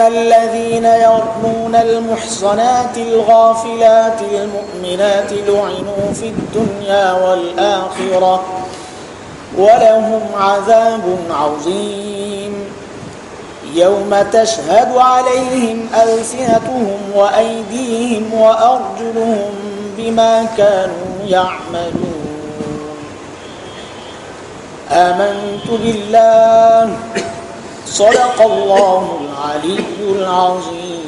الذين يرمون المحصنات الغافلات المؤمنات لعنوا في الدنيا والآخرة ولهم عذاب عظيم يوم تشهد عليهم ألسنتهم وأيديهم وأرجلهم بما كانوا يعملون آمنت بالله صدق الله العلي العظيم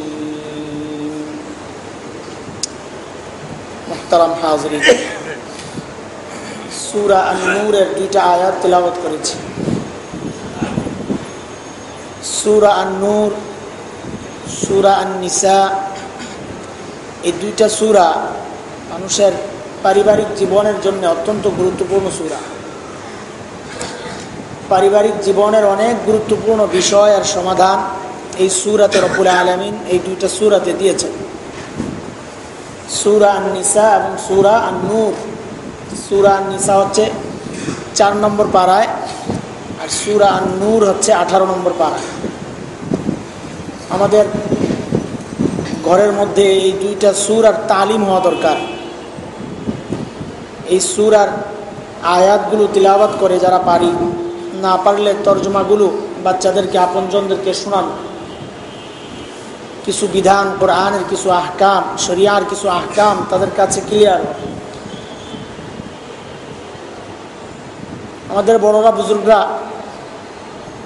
محترم حاضرين সুরা আন্নুরের দুইটা আয়াত তেলাওয়াত করেছি সুরা আন্নুর সুরা আন্নিসা এই দুইটা সুরা মানুষের পারিবারিক জীবনের জন্য অত্যন্ত গুরুত্বপূর্ণ সুরা পারিবারিক জীবনের অনেক গুরুত্বপূর্ণ বিষয় আর সমাধান এই সুরাতে রব্বুল আলমিন এই দুইটা সুরাতে দিয়েছেন সুরা নিসা এবং সুরা নূর সুরা নিসা হচ্ছে চার নম্বর পাড়ায় আর সুরা নূর হচ্ছে আঠারো নম্বর পাড়ায়। আমাদের ঘরের মধ্যে এই দুইটা সুর আর তালিম হওয়া দরকার। এই সুর আর আয়াতগুলো তিলাবাত করে যারা পারি না পারলে তর্জমাগুলো বাচ্চাদেরকে, আপনজনদেরকে শোনান কিছু বিধান কোরআনের, কিছু আহকাম, শরিয়ার কিছু আহকাম তাদের কাছে ক্লিয়ার আমাদের বড়রা, বুজুর্গরা,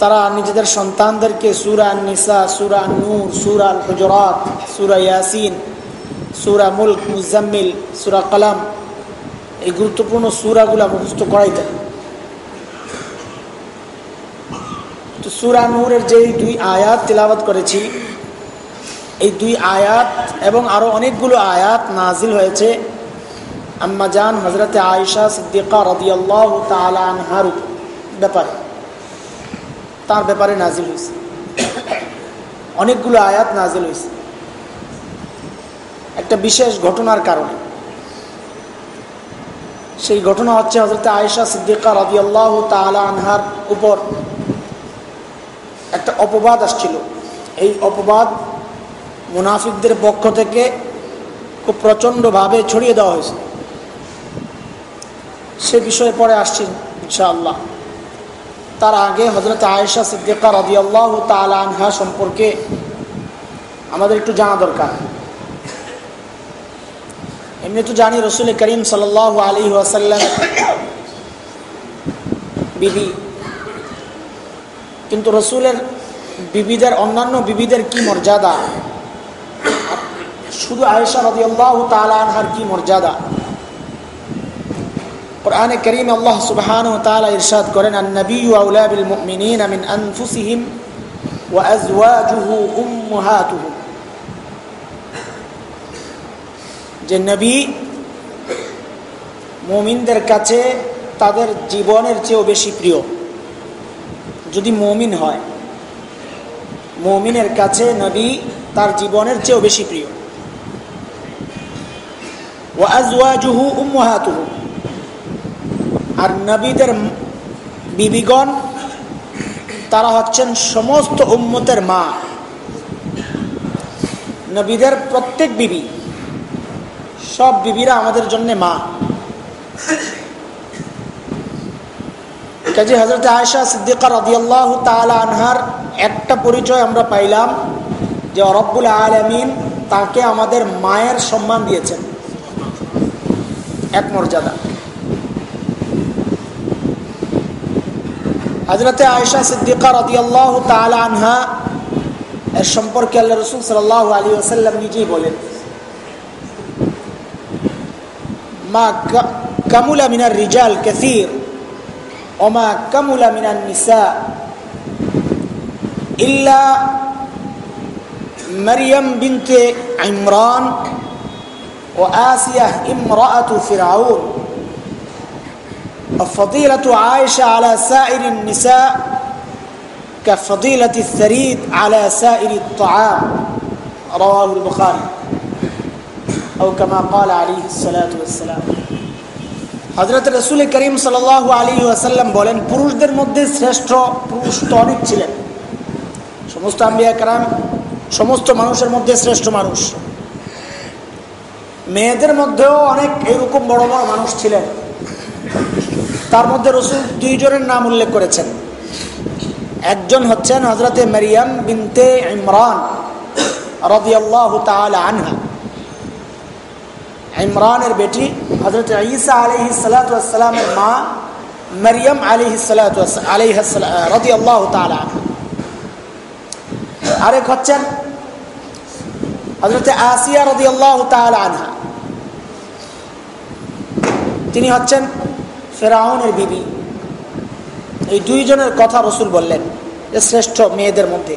তারা নিজেদের সন্তানদেরকে সুরা নিসা সুরা নূর সুরা হজরাত সুরা ইয়াসিন, সুরা মুল্ক, মুজাম্মিল, সুরা কালাম, এই গুরুত্বপূর্ণ সুরাগুলা মুখস্থ করাইতেন তো সুরা নূরের যে দুই আয়াত তিলাবাত করেছি, এই দুই আয়াত এবং আরও অনেকগুলো আয়াত নাজিল হয়েছে। আম্মা জান হজরতে আয়েশা সিদ্দিকা রদিয়াল্লাহ তালা আনহার ব্যাপারে, তার ব্যাপারে নাজিল হয়েছে। অনেকগুলো আয়াত নাজিল হয়েছে। একটা বিশেষ ঘটনার কারণে। সেই ঘটনা হচ্ছে হজরত আয়েশা সিদ্দিকা রদিয়াল্লাহ তালা আনহার উপর অপবাদ আসছিল। এই অপবাদ মুনাফিকদের পক্ষ থেকে খুব প্রচণ্ডভাবে ছড়িয়ে দেওয়া হয়েছে। সে বিষয়ে পরে আসছি ইনশাআল্লাহ। তার আগে হজরত আয়েশা সিদ্দিকা রদিয়াল্লাহ তালা আনহা সম্পর্কে আমাদের একটু জানা দরকার। এমনি তো জানি রসুল করিম সাল আলী ওয়াসাল্লাম বিবি। কিন্তু রসুলের বিবিদের, অন্যান্য বিবিদের কি মর্যাদা? শুধু আয়েশা রদি আল্লাহ তালানহার কি মর্যাদা? কোরআনে করিম আল্লাহ সুবহান তাআলা ইরশাদ করেন বিল মুমিনিন মিন আনফুসিহিম ওয়া আজওয়াজুহু উম্মাহাতুহুম। যে নবী মুমিনদের কাছে তাদের জীবনের চেয়েও বেশি প্রিয়। যদি মমিন হয় মমিনের কাছে নবী তার জীবনের চেয়েও বেশি প্রিয়। ওয়াজওয়াজুহু উম্মাহাতুহু। আর নবীদের বিবিগণ, তারা হচ্ছেন সমস্ত উম্মতের মা। নবীদের প্রত্যেক বিবি, সব বিবিরা আমাদের জন্য মা। কাজী হজরত আয়সা সিদ্দিকা রদিয়াল্লাহ তালা আনহার একটা পরিচয় আমরা পাইলাম যে রব্বুল আলমিন তাকে আমাদের মায়ের সম্মান দিয়েছেন। এক মর্যাদা। হজরতে আয়সা সিদ্দিকা রদিয়াল্লাহ তালা আনহা এর সম্পর্কে আল্লাহ রসুল সাল্লাহ আলী আসাল্লাম নিজেই বলেন, মা কামুলা মিনার রিজাল কাসির, ওমা কামুলা মিনার নিসা ইল্লা مريم بنت عمران وآسية امرأة فرعون وفضيلة عائشة على سائر النساء كفضيلة الثريد على سائر الطعام رواه البخاري أو كما قال عليه الصلاة والسلام হজরত রসুল করিম সাল আলী আসাল্লাম বলেন পুরুষদের মধ্যে শ্রেষ্ঠ পুরুষ তো অনেক ছিলেন সমস্ত আম্বিয়া কারাম, সমস্ত মানুষের মধ্যে শ্রেষ্ঠ মানুষ। মেয়েদের মধ্যেও অনেক এরকম বড় বড় মানুষ ছিলেন। তার মধ্যে রসুল দুইজনের নাম উল্লেখ করেছেন। একজন হচ্ছেন হজরতে মারিয়াম বিনতে ইমরান রদিয়াল্লাহ আনহা। ইমরানের বেটি হজরত ঈসা আলহি সালাতামের মা মরিয়ম আলহি আলহ রদি আল্লাহ আরেক হচ্ছেন আসিয়া রদি আল্লাহ আনহা। তিনি হচ্ছেন ফেরাউনের বিবি। এই দুইজনের কথা রসুল বললেন যে, শ্রেষ্ঠ মেয়েদের মধ্যে।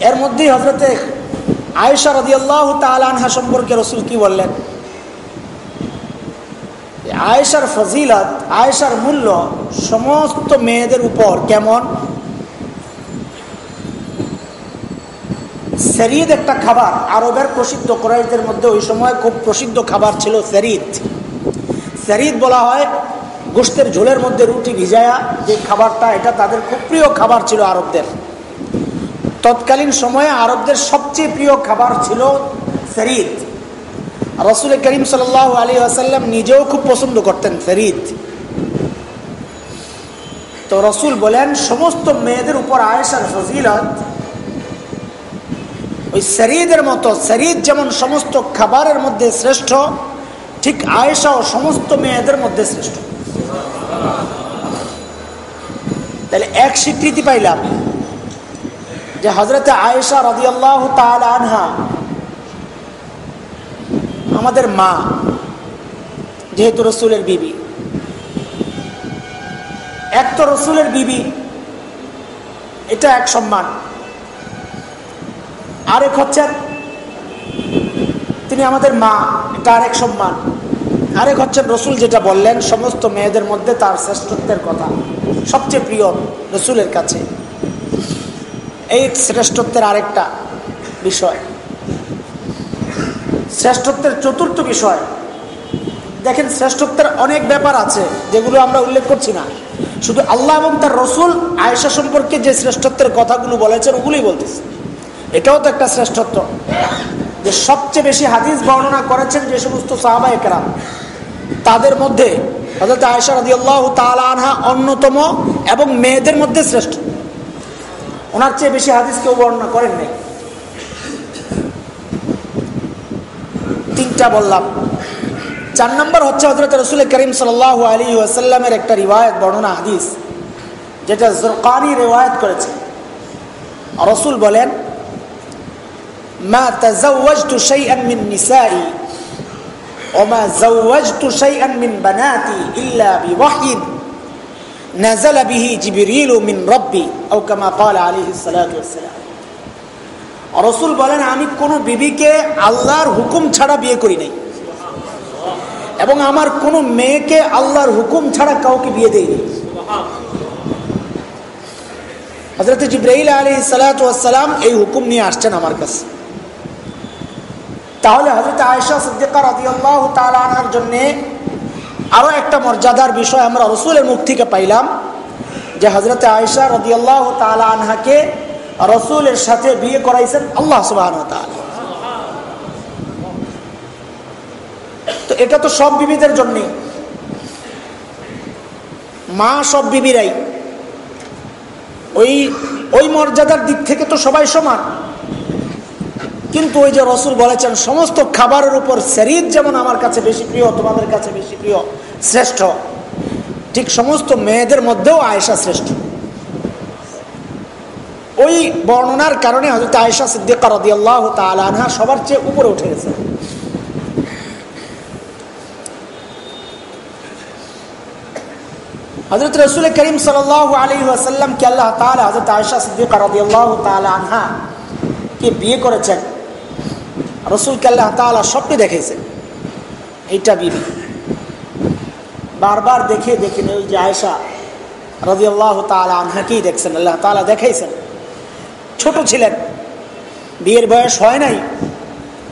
এর মধ্যেই হজরতে আয়েশা রদি আল্লাহ তালানহা সম্পর্কে রসুল কি বললেন? আয়েশার ফজিলত, আয়েশার মূল্য সমস্ত মেয়েদের উপর কেমন? সেরিদ একটা খাবার, আরবের প্রসিদ্ধ কোরাইশদের মধ্যে ওই সময় খুব প্রসিদ্ধ খাবার ছিল সেরিদ। সেরিদ বলা হয়, গোষ্ঠের ঝোলের মধ্যে রুটি ভিজায়া, যে খাবারটা, এটা তাদের খুব প্রিয় খাবার ছিল আরবদের। তৎকালীন সময়ে আরবদের সবচেয়ে প্রিয় খাবার ছিল ফেরিদ রসুল করিম সাল আলী আসাল্লাম নিজেও খুব পছন্দ করতেন ফেরিদ। তো রসুল বলেন, সমস্ত মেয়েদের উপর আয়েসার ফজিলত, ওই শরীদের মতো শরীর যেমন সমস্ত খাবারের মধ্যে শ্রেষ্ঠ, ঠিক আয়েশাও সমস্ত মেয়েদের মধ্যে শ্রেষ্ঠ। তাহলে এক স্বীকৃতি পাইলাম যে হজরত আয়েশা রদিয়াল্লাহ আনহা আমাদের মা, যেহেতু রসুলের বিবি। এক তো রসুলের বিবি, এটা এক সম্মান। আরেক হচ্ছেন, তিনি আমাদের মা, এটা আরেক সম্মান। আরেক হচ্ছেন রসুল যেটা বললেন, সমস্ত মেয়েদের মধ্যে তার শ্রেষ্ঠত্বের কথা, সবচেয়ে প্রিয় রসুলের কাছে। এই শ্রেষ্ঠত্বের আরেকটা বিষয়। শ্রেষ্ঠত্বের চতুর্থ বিষয়। দেখেন, শ্রেষ্ঠত্বের অনেক ব্যাপার আছে, যেগুলো আমরা উল্লেখ করছি না। শুধু আল্লাহ এবং তার রসুল আয়েশা সম্পর্কে যে শ্রেষ্ঠত্বের কথাগুলো বলেছেন, ওগুলোই বলতেছে। এটাও তো একটা শ্রেষ্ঠত্ব। যে সবচেয়ে বেশি হাদিস বর্ণনা করেছেন যে সমস্ত সাহাবা একরাম, তাদের মধ্যে হজরত আয়সা রদি আল্লাহ আনহা অন্যতম এবং মেয়েদের মধ্যে শ্রেষ্ঠ। ওনার চেয়ে বেশি হাদিস কেউ বর্ণনা করেন নাই তিনটা বললাম। চার নম্বর হচ্ছে হজরত রসুল করিম সাল আলী ওয়াসাল্লামের একটা রিওয়ায়ত, বর্ণনা, হাদিস, যেটা জোরকানি রেওয়ায়ত করেছে। রসুল বলেন, মা তাজাওয়াজতু বানাতি ইল্লা রসুল বলেন, আমি কোন বিবিকে আল্লাহর হুকুম ছাড়া বিয়ে করি নাই। এবং আমার কোন মেয়েকে আল্লাহর হুকুম ছাড়া কাউকে বিয়ে দেয়নি হজরত জিব্রাহিল আলী সালাম এই হুকুম নিয়ে আসছেন আমার কাছে। তাহলে হজরত আয়সা সিদ্দিকা রাদিয়াল্লাহ তালার জন্যে আরও একটা মর্যাদার বিষয় আমরা রসুলের মুখ থেকে পাইলাম, যে হজরত আয়সা রদিয়াল্লাহ তালা আনহাকে রসুলের সাথে বিয়ে করাইছেন আল্লাহ তো এটা তো সব বিবিদের জন্যই মা সব বিবিরাই। ওই ওই মর্যাদার দিক থেকে তো সবাই সমান। কিন্তু ওই যে রসুল বলেছেন, সমস্ত খাবারের উপর শরীর যেমন আমার কাছে বেশি প্রিয়, তোমাদের কাছে বেশি প্রিয়, শ্রেষ্ঠ। ঠিক সমস্ত মেয়েদের মধ্যেও আয়েশা শ্রেষ্ঠ। ওই বর্ণনার কারণে হয়তো আয়েশা সিদ্দিকা রদি আল্লাহ তালহা সবার চেয়ে উপরে উঠে গেছে। হজরত রসুল করিম সাল আলী ওয়াসাল্লামকে আল্লাহ তালা হজরত আয়েশা সিদ্দিকা রদি আল্লাহ তালহা কে বিয়ে করেছেন, রসুলকে আল্লাহ তালা স্বপ্নে দেখেছেন এইটা বিবি। বারবার দেখে দেখে ওই যে আয়সা রাজি আল্লাহ তালা আনহাকেই দেখছেন, আল্লাহ তালা দেখাইছেন। ছোট ছিলেন। বিয়ের বয়স হয় নাই।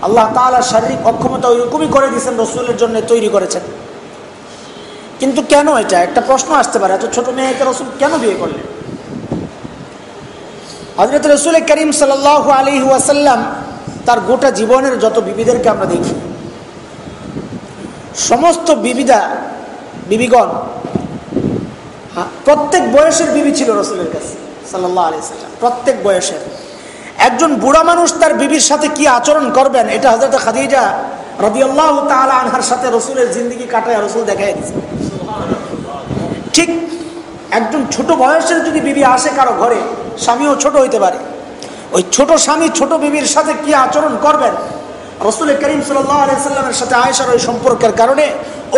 আল্লাহ তালা শারীরিক অক্ষমতা ওইরকমই করে দিয়েছেন, রসুলের জন্য তৈরি করেছেন। কিন্তু কেন এটা? একটা প্রশ্ন আসতে পারে, এত ছোট মেয়েকে রসুল কেন বিয়ে করলেন? হজরত রসুল করিম সাল আলী ওয়াসাল্লাম তার গোটা জীবনের যত বিবিদেরকে আমরা দেখি, সমস্ত বিবিধা বিবিগণ প্রত্যেক বয়সের বিবি ছিল রসুলের কাছে। সাল্লাহ আলি সাল্লাম প্রত্যেক বয়সের। একজন বুড়া মানুষ তার বিবির সাথে কি আচরণ করবেন, এটা হজরত খাদিজা রবি আল্লাহ তালা আনহার সাথে রসুলের জিন্দিগি কাটায় রসুল দেখাই দিচ্ছে ঠিক একজন ছোট বয়সের যদি বিবি আসে কারও ঘরে, স্বামীও ছোট হইতে পারে। ওই ছোট স্বামী ছোট বিবির সাথে কি আচরণ করবেন? রসুল করিম সাল্লামের সাথে আয়েশার ওই সম্পর্কের কারণে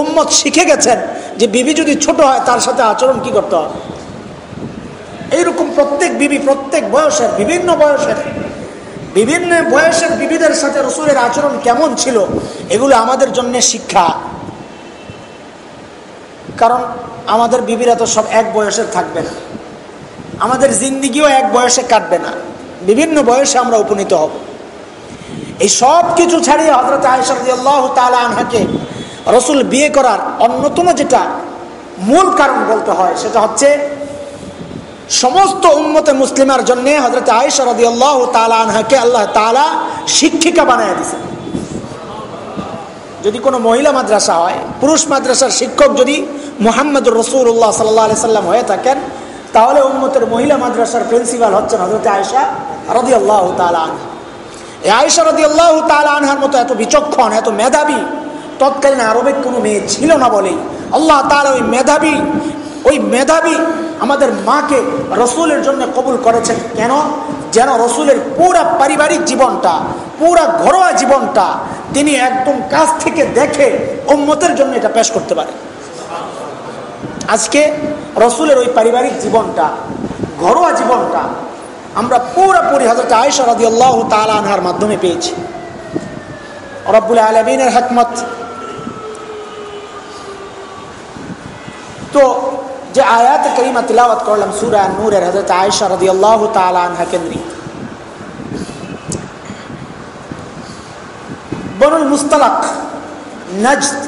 উম্মত শিখে গেছেন যে বিবি যদি ছোট হয় তার সাথে আচরণ কি করতে হবে? এইরকম প্রত্যেক বিবি, প্রত্যেক বয়সের, বিভিন্ন বয়সের বিভিন্ন বয়সের বিবিদের সাথে রসুলের আচরণ কেমন ছিল, এগুলো আমাদের জন্য শিক্ষা। কারণ আমাদের বিবিরা তো সব এক বয়সের থাকবে না। আমাদের জিন্দিগিও এক বয়সে কাটবে না। বিভিন্ন বয়সে আমরা উপনীত হব। এই সব কিছু ছাড়িয়ে হজরত আয়সরদি আল্লাহ তালা আনহাকে রসুল বিয়ে করার অন্যতম যেটা মূল কারণ বলতে হয়, সেটা হচ্ছে সমস্ত উন্মতে মুসলিমার জন্য হজরত আয়সরদি আল্লাহ তালা আনহাকে আল্লাহ তালা শিক্ষিকা বানায় দিছে যদি কোনো মহিলা মাদ্রাসা হয়, পুরুষ মাদ্রাসার শিক্ষক যদি মোহাম্মদ মোহাম্মদুর রসুল্লাহ সাল্লাহ সাল্লাম হয়ে থাকেন, তাহলে উম্মতের মহিলা মাদ্রাসার প্রিন্সিপাল হচ্ছেন হজরত আয়সা রদি আল্লাহ তালান এই আয়সা রদি আল্লাহ তালানহার মতো এত বিচক্ষণ, এত মেধাবী, তৎকালীন আরবে কোনো মেয়ে ছিল না বলেই আল্লাহ তালা ওই মেধাবী ওই মেধাবী আমাদের মাকে রসুলের জন্য কবুল করেছেন। কেন? যেন রসুলের পুরা পারিবারিক জীবনটা, পুরা ঘরোয়া জীবনটা তিনি একদম কাছ থেকে দেখে উম্মতের জন্য এটা পেশ করতে পারে আজকে রসুলের ওই পারিবারিক জীবনটা, ঘরোয়া জীবনটা আমরা পুরোপুরি হজরত আয়সা রাদি আল্লাহ তালানহার মাধ্যমে পেয়েছি। রব্বুল আলমিনের হাকমত। তো যে আয়াত করিমা তিলাওয়াত করলাম, সুরা নূরের হজরত আয়সা রাদি আল্লাহ তালানহা কেন্দ্রিক বনুল মুস্তালাক, নজদ।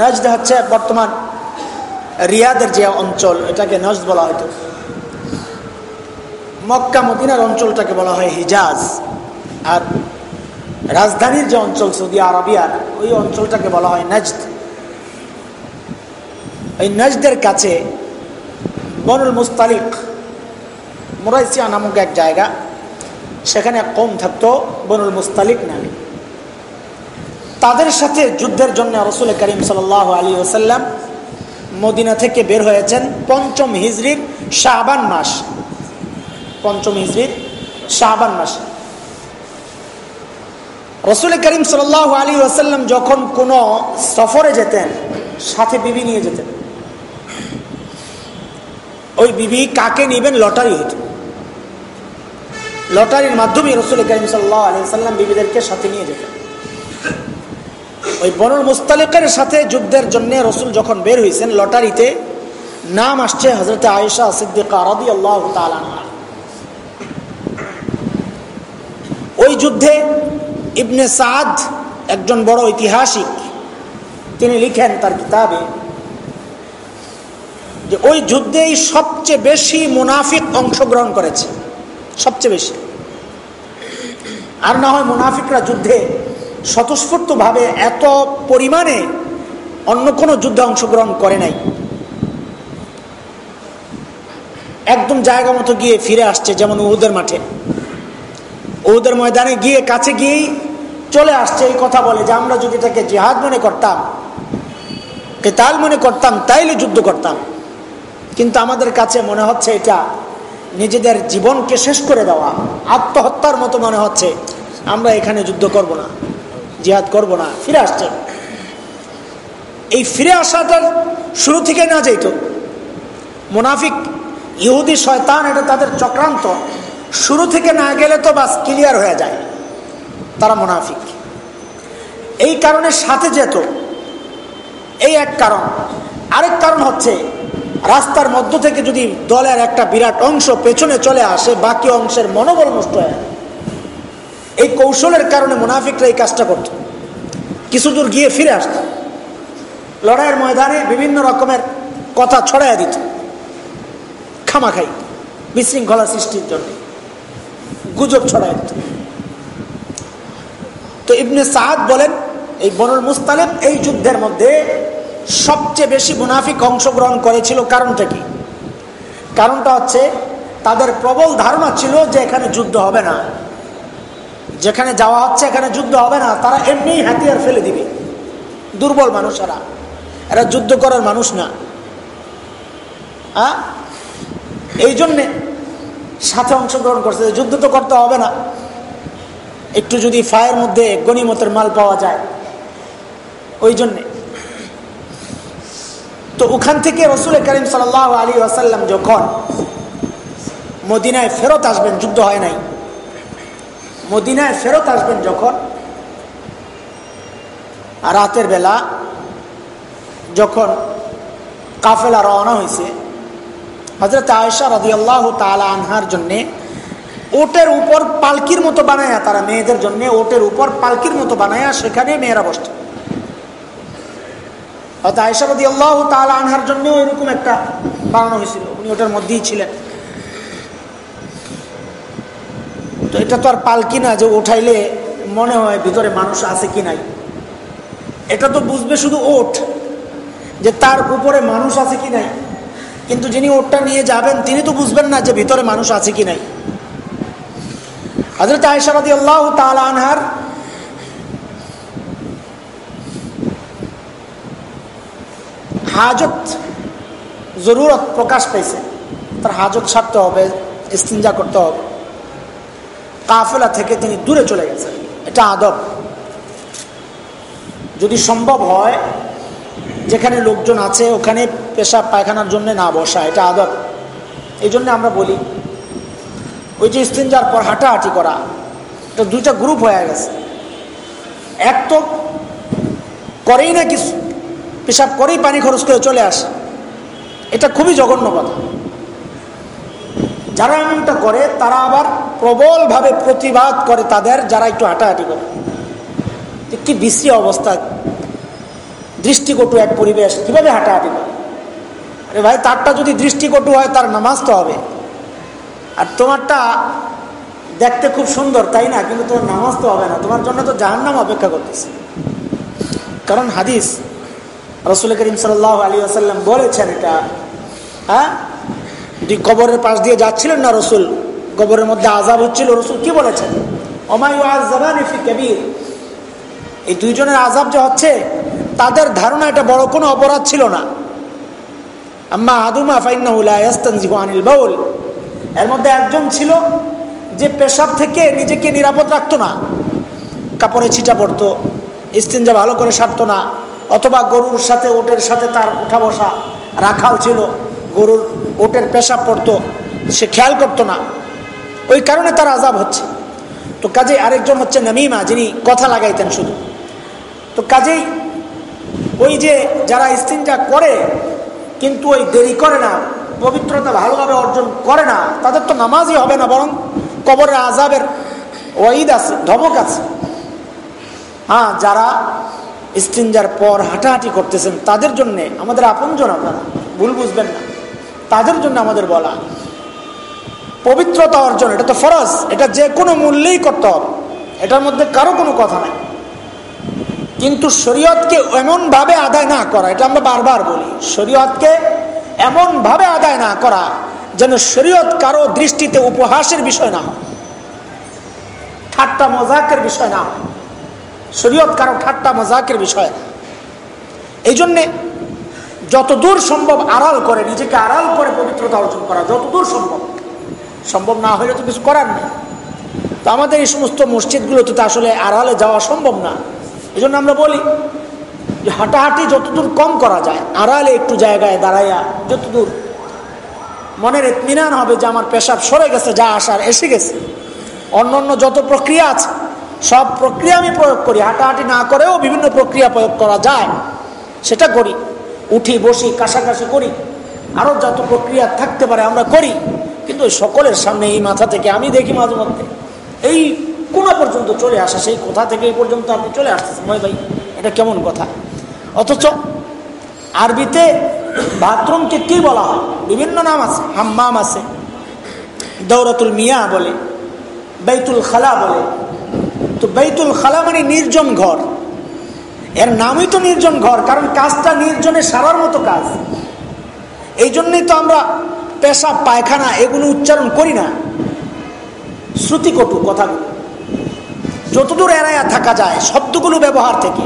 নজদ হচ্ছে বর্তমান রিয়াদের যে অঞ্চল, এটাকে নজদ বলা হয়তো মক্কা মদিনার অঞ্চলটাকে বলা হয় হিজাজ। আর রাজধানীর যে অঞ্চল, সৌদি আরবিয়ার, ওই অঞ্চলটাকে বলা হয় নজদ। ওই নজদের কাছে বনুল মুস্তালিক, মুরাইসিয়া নামক এক জায়গা, সেখানে এক কম থাকতো বনুল মুস্তালিক নামে। তাদের সাথে যুদ্ধের জন্য রসুল করিম সাল আলী ওসাল্লাম মদিনা থেকে বের হয়েছেন পঞ্চম হিজড়ির শাহবান মাস। পঞ্চম হিজড়ির শাহবান মাস। রসুল করিম সাল আলী ওয়াসাল্লাম যখন কোনো সফরে যেতেন, সাথে বিবি নিয়ে যেতেন। ওই বিবি কাকে নিবেন? লটারি হইত। লটারির মাধ্যমে রসুল করিম সাল্লাম বিবিদেরকে সাথে নিয়ে যেতেন। ওই বনুল মুস্তালিকের সাথে যুদ্ধের জন্য রসুল যখন বের হয়েছেন লটারিতে, নাম আসছে হজরত আয়েশা সিদ্দিকা ওই যুদ্ধে ইবনে সাদ একজন বড় ঐতিহাসিক, তিনি লিখেন তার কিতাবে যে ওই যুদ্ধেই সবচেয়ে বেশি মুনাফিক অংশগ্রহণ করেছে। সবচেয়ে বেশি। আর না হয় মুনাফিকরা যুদ্ধে স্বতঃস্ফূর্তভাবে এত পরিমাণে অন্য কোনো যুদ্ধে অংশগ্রহণ করে নাই। একদম জায়গা মতো গিয়ে ফিরে আসছে, যেমন উহুদের মাঠে। উহুদের ময়দানে গিয়ে কাছে গিয়েই চলে আসছে, এই কথা বলে যে আমরা যদি তাকে জেহাদ মনে করতাম, কেতাল মনে করতাম, তাইলে যুদ্ধ করতাম। কিন্তু আমাদের কাছে মনে হচ্ছে এটা নিজেদের জীবনকে শেষ করে দেওয়া। আত্মহত্যার মতো মনে হচ্ছে। আমরা এখানে যুদ্ধ করব না, জিহাদ করব না, ফিরে আসছে। এই ফিরে আসাটার শুরু থেকে না যেত মুনাফিক, ইহুদি, শয়তান, এটা তাদের চক্রান্ত। শুরু থেকে না গেলে তো বাস ক্লিয়ার হয়ে যায়। তারা মুনাফিক। এই কারণে সাথে যেত। এই এক কারণ। আরেক কারণ হচ্ছে রাস্তার মধ্য থেকে যদি দলের একটা বিরাট অংশ পেছনে চলে আসে, বাকি অংশের মনোবল নষ্ট হয়। এই কৌশলের কারণে মুনাফিকরা এই কাজটা করত। কিছু দূর গিয়ে ফিরে আসত। লড়াইয়ের ময়দানে বিভিন্ন রকমের কথা ছড়াইয়া দিত। খামাখাই, বিশৃঙ্খলা সৃষ্টির জন্য গুজব ছড়াই দিত। তো ইবনে সাদ বলেন, এই বনুল মুস্তালেব এই যুদ্ধের মধ্যে সবচেয়ে বেশি মুনাফিক অংশগ্রহণ করেছিল কারণটা কি? কারণটা হচ্ছে তাদের প্রবল ধারণা ছিল যে এখানে যুদ্ধ হবে না। যেখানে যাওয়া হচ্ছে এখানে যুদ্ধ হবে না, তারা এমনি হাতিয়ার ফেলে দিবে। দুর্বল মানুষেরা। এরা যুদ্ধ করার মানুষ না। হ্যাঁ এই জন্যে সাথে অংশগ্রহণ করছে যুদ্ধ তো করতে হবে না। একটু যদি ফায়ের মধ্যে গণিমতের মাল পাওয়া যায়। ওই জন্যে তো ওখান থেকে রসুল করিম সাল আলী আসাল্লাম যখন মদিনায় ফেরত আসবেন, যুদ্ধ হয় নাই। মদিনায় ফেরত আসবেন যখন রাতের বেলা যখন কাফেলা রওনা হয়েছে হজরত আয়সা রদি আল্লাহ তালা আনহার জন্যে ওটের উপর পালকির মতো বানায়া, তারা মেয়েদের জন্য ওটের উপর পালকির মতো বানায়া সেখানে মেয়েরা বসত। হয়তো আয়সা আল্লাহ তালা আনহার জন্য এরকম একটা বানানো হয়েছিল। উনি ওটার মধ্যেই ছিলেন। তো এটা তো আর পালকি না যে উঠাইলে মনে হয় ভিতরে মানুষ আছে কি নাই। এটা তো বুঝবে শুধু ওট যে তার উপরে মানুষ আছে কি নাই। কিন্তু যিনি ওটটা নিয়ে যাবেন, তিনি তো বুঝবেন না যে ভিতরে মানুষ আছে কি নাই। হজরত আয়সাবাদী আল্লাহ তাল আনহার হাজত জরুরত প্রকাশ পেয়েছে তার হাজত ছাড়তে হবে, ইস্তিনজা করতে হবে। কাফেলা থেকে তিনি দূরে চলে গেছেন। এটা আদব। যদি সম্ভব হয়, যেখানে লোকজন আছে, ওখানে পেশাব পায়খানার জন্য না বসা, এটা আদব। এই জন্য আমরা বলি, ওই যে ইস্তিনজার পর হাঁটাহাঁটি করা, এটা দুইটা গ্রুপ হয়ে গেছে। এক তো করেই না কিছু। পেশাব করেই পানি খরচ করে চলে আসে। এটা খুবই জঘন্য কথা। যারা এমনটা করে, তারা আবার প্রবলভাবে প্রতিবাদ করে তাদের, যারা একটু হাঁটাহাঁটি করে। কি বিশ্রী অবস্থা। দৃষ্টিকটু এক পরিবেশ, কীভাবে হাঁটাহাঁটি করে? আরে ভাই, তারটা যদি দৃষ্টিকটু হয়, তার নামাজ তো হবে। আর তোমারটা দেখতে খুব সুন্দর, তাই না? কিন্তু তোমার নামাজ তো হবে না। তোমার জন্য তো নাম অপেক্ষা করতেছে। কারণ হাদিস রসুল করিম সাল আলী আসাল্লাম বলেছেন এটা। হ্যাঁ? কবরের পাশ দিয়ে যাচ্ছিলেন না রসুল? কবরের মধ্যে আজাব হচ্ছিল, রসুল কি বলেছেন? কবির। এই দুইজনের আজাব যে হচ্ছে, তাদের ধারণা এটা বড় কোনো অপরাধ ছিল না। আম্মা আদুমা ফাইনাহুল বাউল। এর মধ্যে একজন ছিল যে পেশাব থেকে নিজেকে নিরাপদ রাখতো না। কাপড়ে ছিটা পড়তো স্টিনজা ভালো করে সারতো না। অথবা গরুর সাথে ওটের সাথে তার উঠা বসা রাখাল ছিল, গরুর ওটের পেশাব পড়তো, সে খেয়াল করতো না। ওই কারণে তার আজাব হচ্ছে। তো কাজে আরেকজন হচ্ছে নামিমা, যিনি কথা লাগাইতেন শুধু। তো কাজেই ওই যে যারা স্টিনজা করে, কিন্তু ওই দেরি করে না, পবিত্রতা ভালোভাবে অর্জন করে না, তাদের তো নামাজই হবে না, বরং কবরের আজাবের ওয়াইদ আছে, ধমক আছে। হ্যাঁ যারা স্টিনজার পর হাঁটাহাঁটি করতেছেন, তাদের জন্যে, আমাদের আপনজন আপনারা ভুল বুঝবেন না, তাদের জন্য আমাদের বলা। পবিত্রতা অর্জন, এটা তো ফরজ, এটা যে কোনো মূল্যেই করতে হবে, এটার মধ্যে কারও কোনো কথা নাই। কিন্তু শরীয়তকে এমনভাবে আদায় না করা, এটা আমরা বারবার বলি, শরীয়তকে এমনভাবে আদায় না করা, যেন শরীয়ত কারও দৃষ্টিতে উপহাসের বিষয় না হয়, ঠাট্টা মজাকের বিষয় না হয়। শরীয়ত কারও ঠাট্টা মজাকের বিষয়। এই জন্যে যতদূর সম্ভব আড়াল করে, নিজেকে আড়াল করে পবিত্রতা অর্জন করা যতদূর সম্ভব। সম্ভব না হলে তো কিছু করার নেই। তো আমাদের এই সমস্ত মসজিদগুলোতে তো আসলে আড়ালে যাওয়া সম্ভব না। এই জন্য আমরা বলি যে হাঁটাহাঁটি যতদূর কম করা যায়, আড়ালে একটু জায়গায় দাঁড়াইয়া যতদূর মনের এতমিনান হবে যে আমার পেশাব সরে গেছে, যা আসার এসে গেছে। অন্য অন্য যত প্রক্রিয়া আছে সব প্রক্রিয়া আমি প্রয়োগ করি, হাঁটাহাঁটি না করেও বিভিন্ন প্রক্রিয়া প্রয়োগ করা যায়। সেটা করি। উঠি, বসি, কাছাকাছি করি। আরও যত প্রক্রিয়া থাকতে পারে আমরা করি। কিন্তু সকলের সামনে এই মাথা থেকে আমি দেখি মাঝে মধ্যে। এই কোনো পর্যন্ত চলে আসা, সেই কোথা থেকে এই পর্যন্ত আপনি চলে আসতেছেন? ময় ভাই, এটা কেমন কথা? অথচ আরবিতে বাথরুমকে কি বলা হয়? বিভিন্ন নাম আছে। হাম্মাম আছে। দৌরতুল মিয়া বলে বেতুল খালা বলে। তো বেতুল খালা মানে নির্জন ঘর। এর নামই তো নির্জন ঘর, কারণ কাজটা নির্জনে সারার মতো কাজ। এই জন্যই তো আমরা পেশা পায়খানা এগুলো উচ্চারণ করি না। শ্রুতিকটু কথাগুলো যতদূর এড়াইয়া থাকা যায়, শব্দগুলো ব্যবহার থেকে,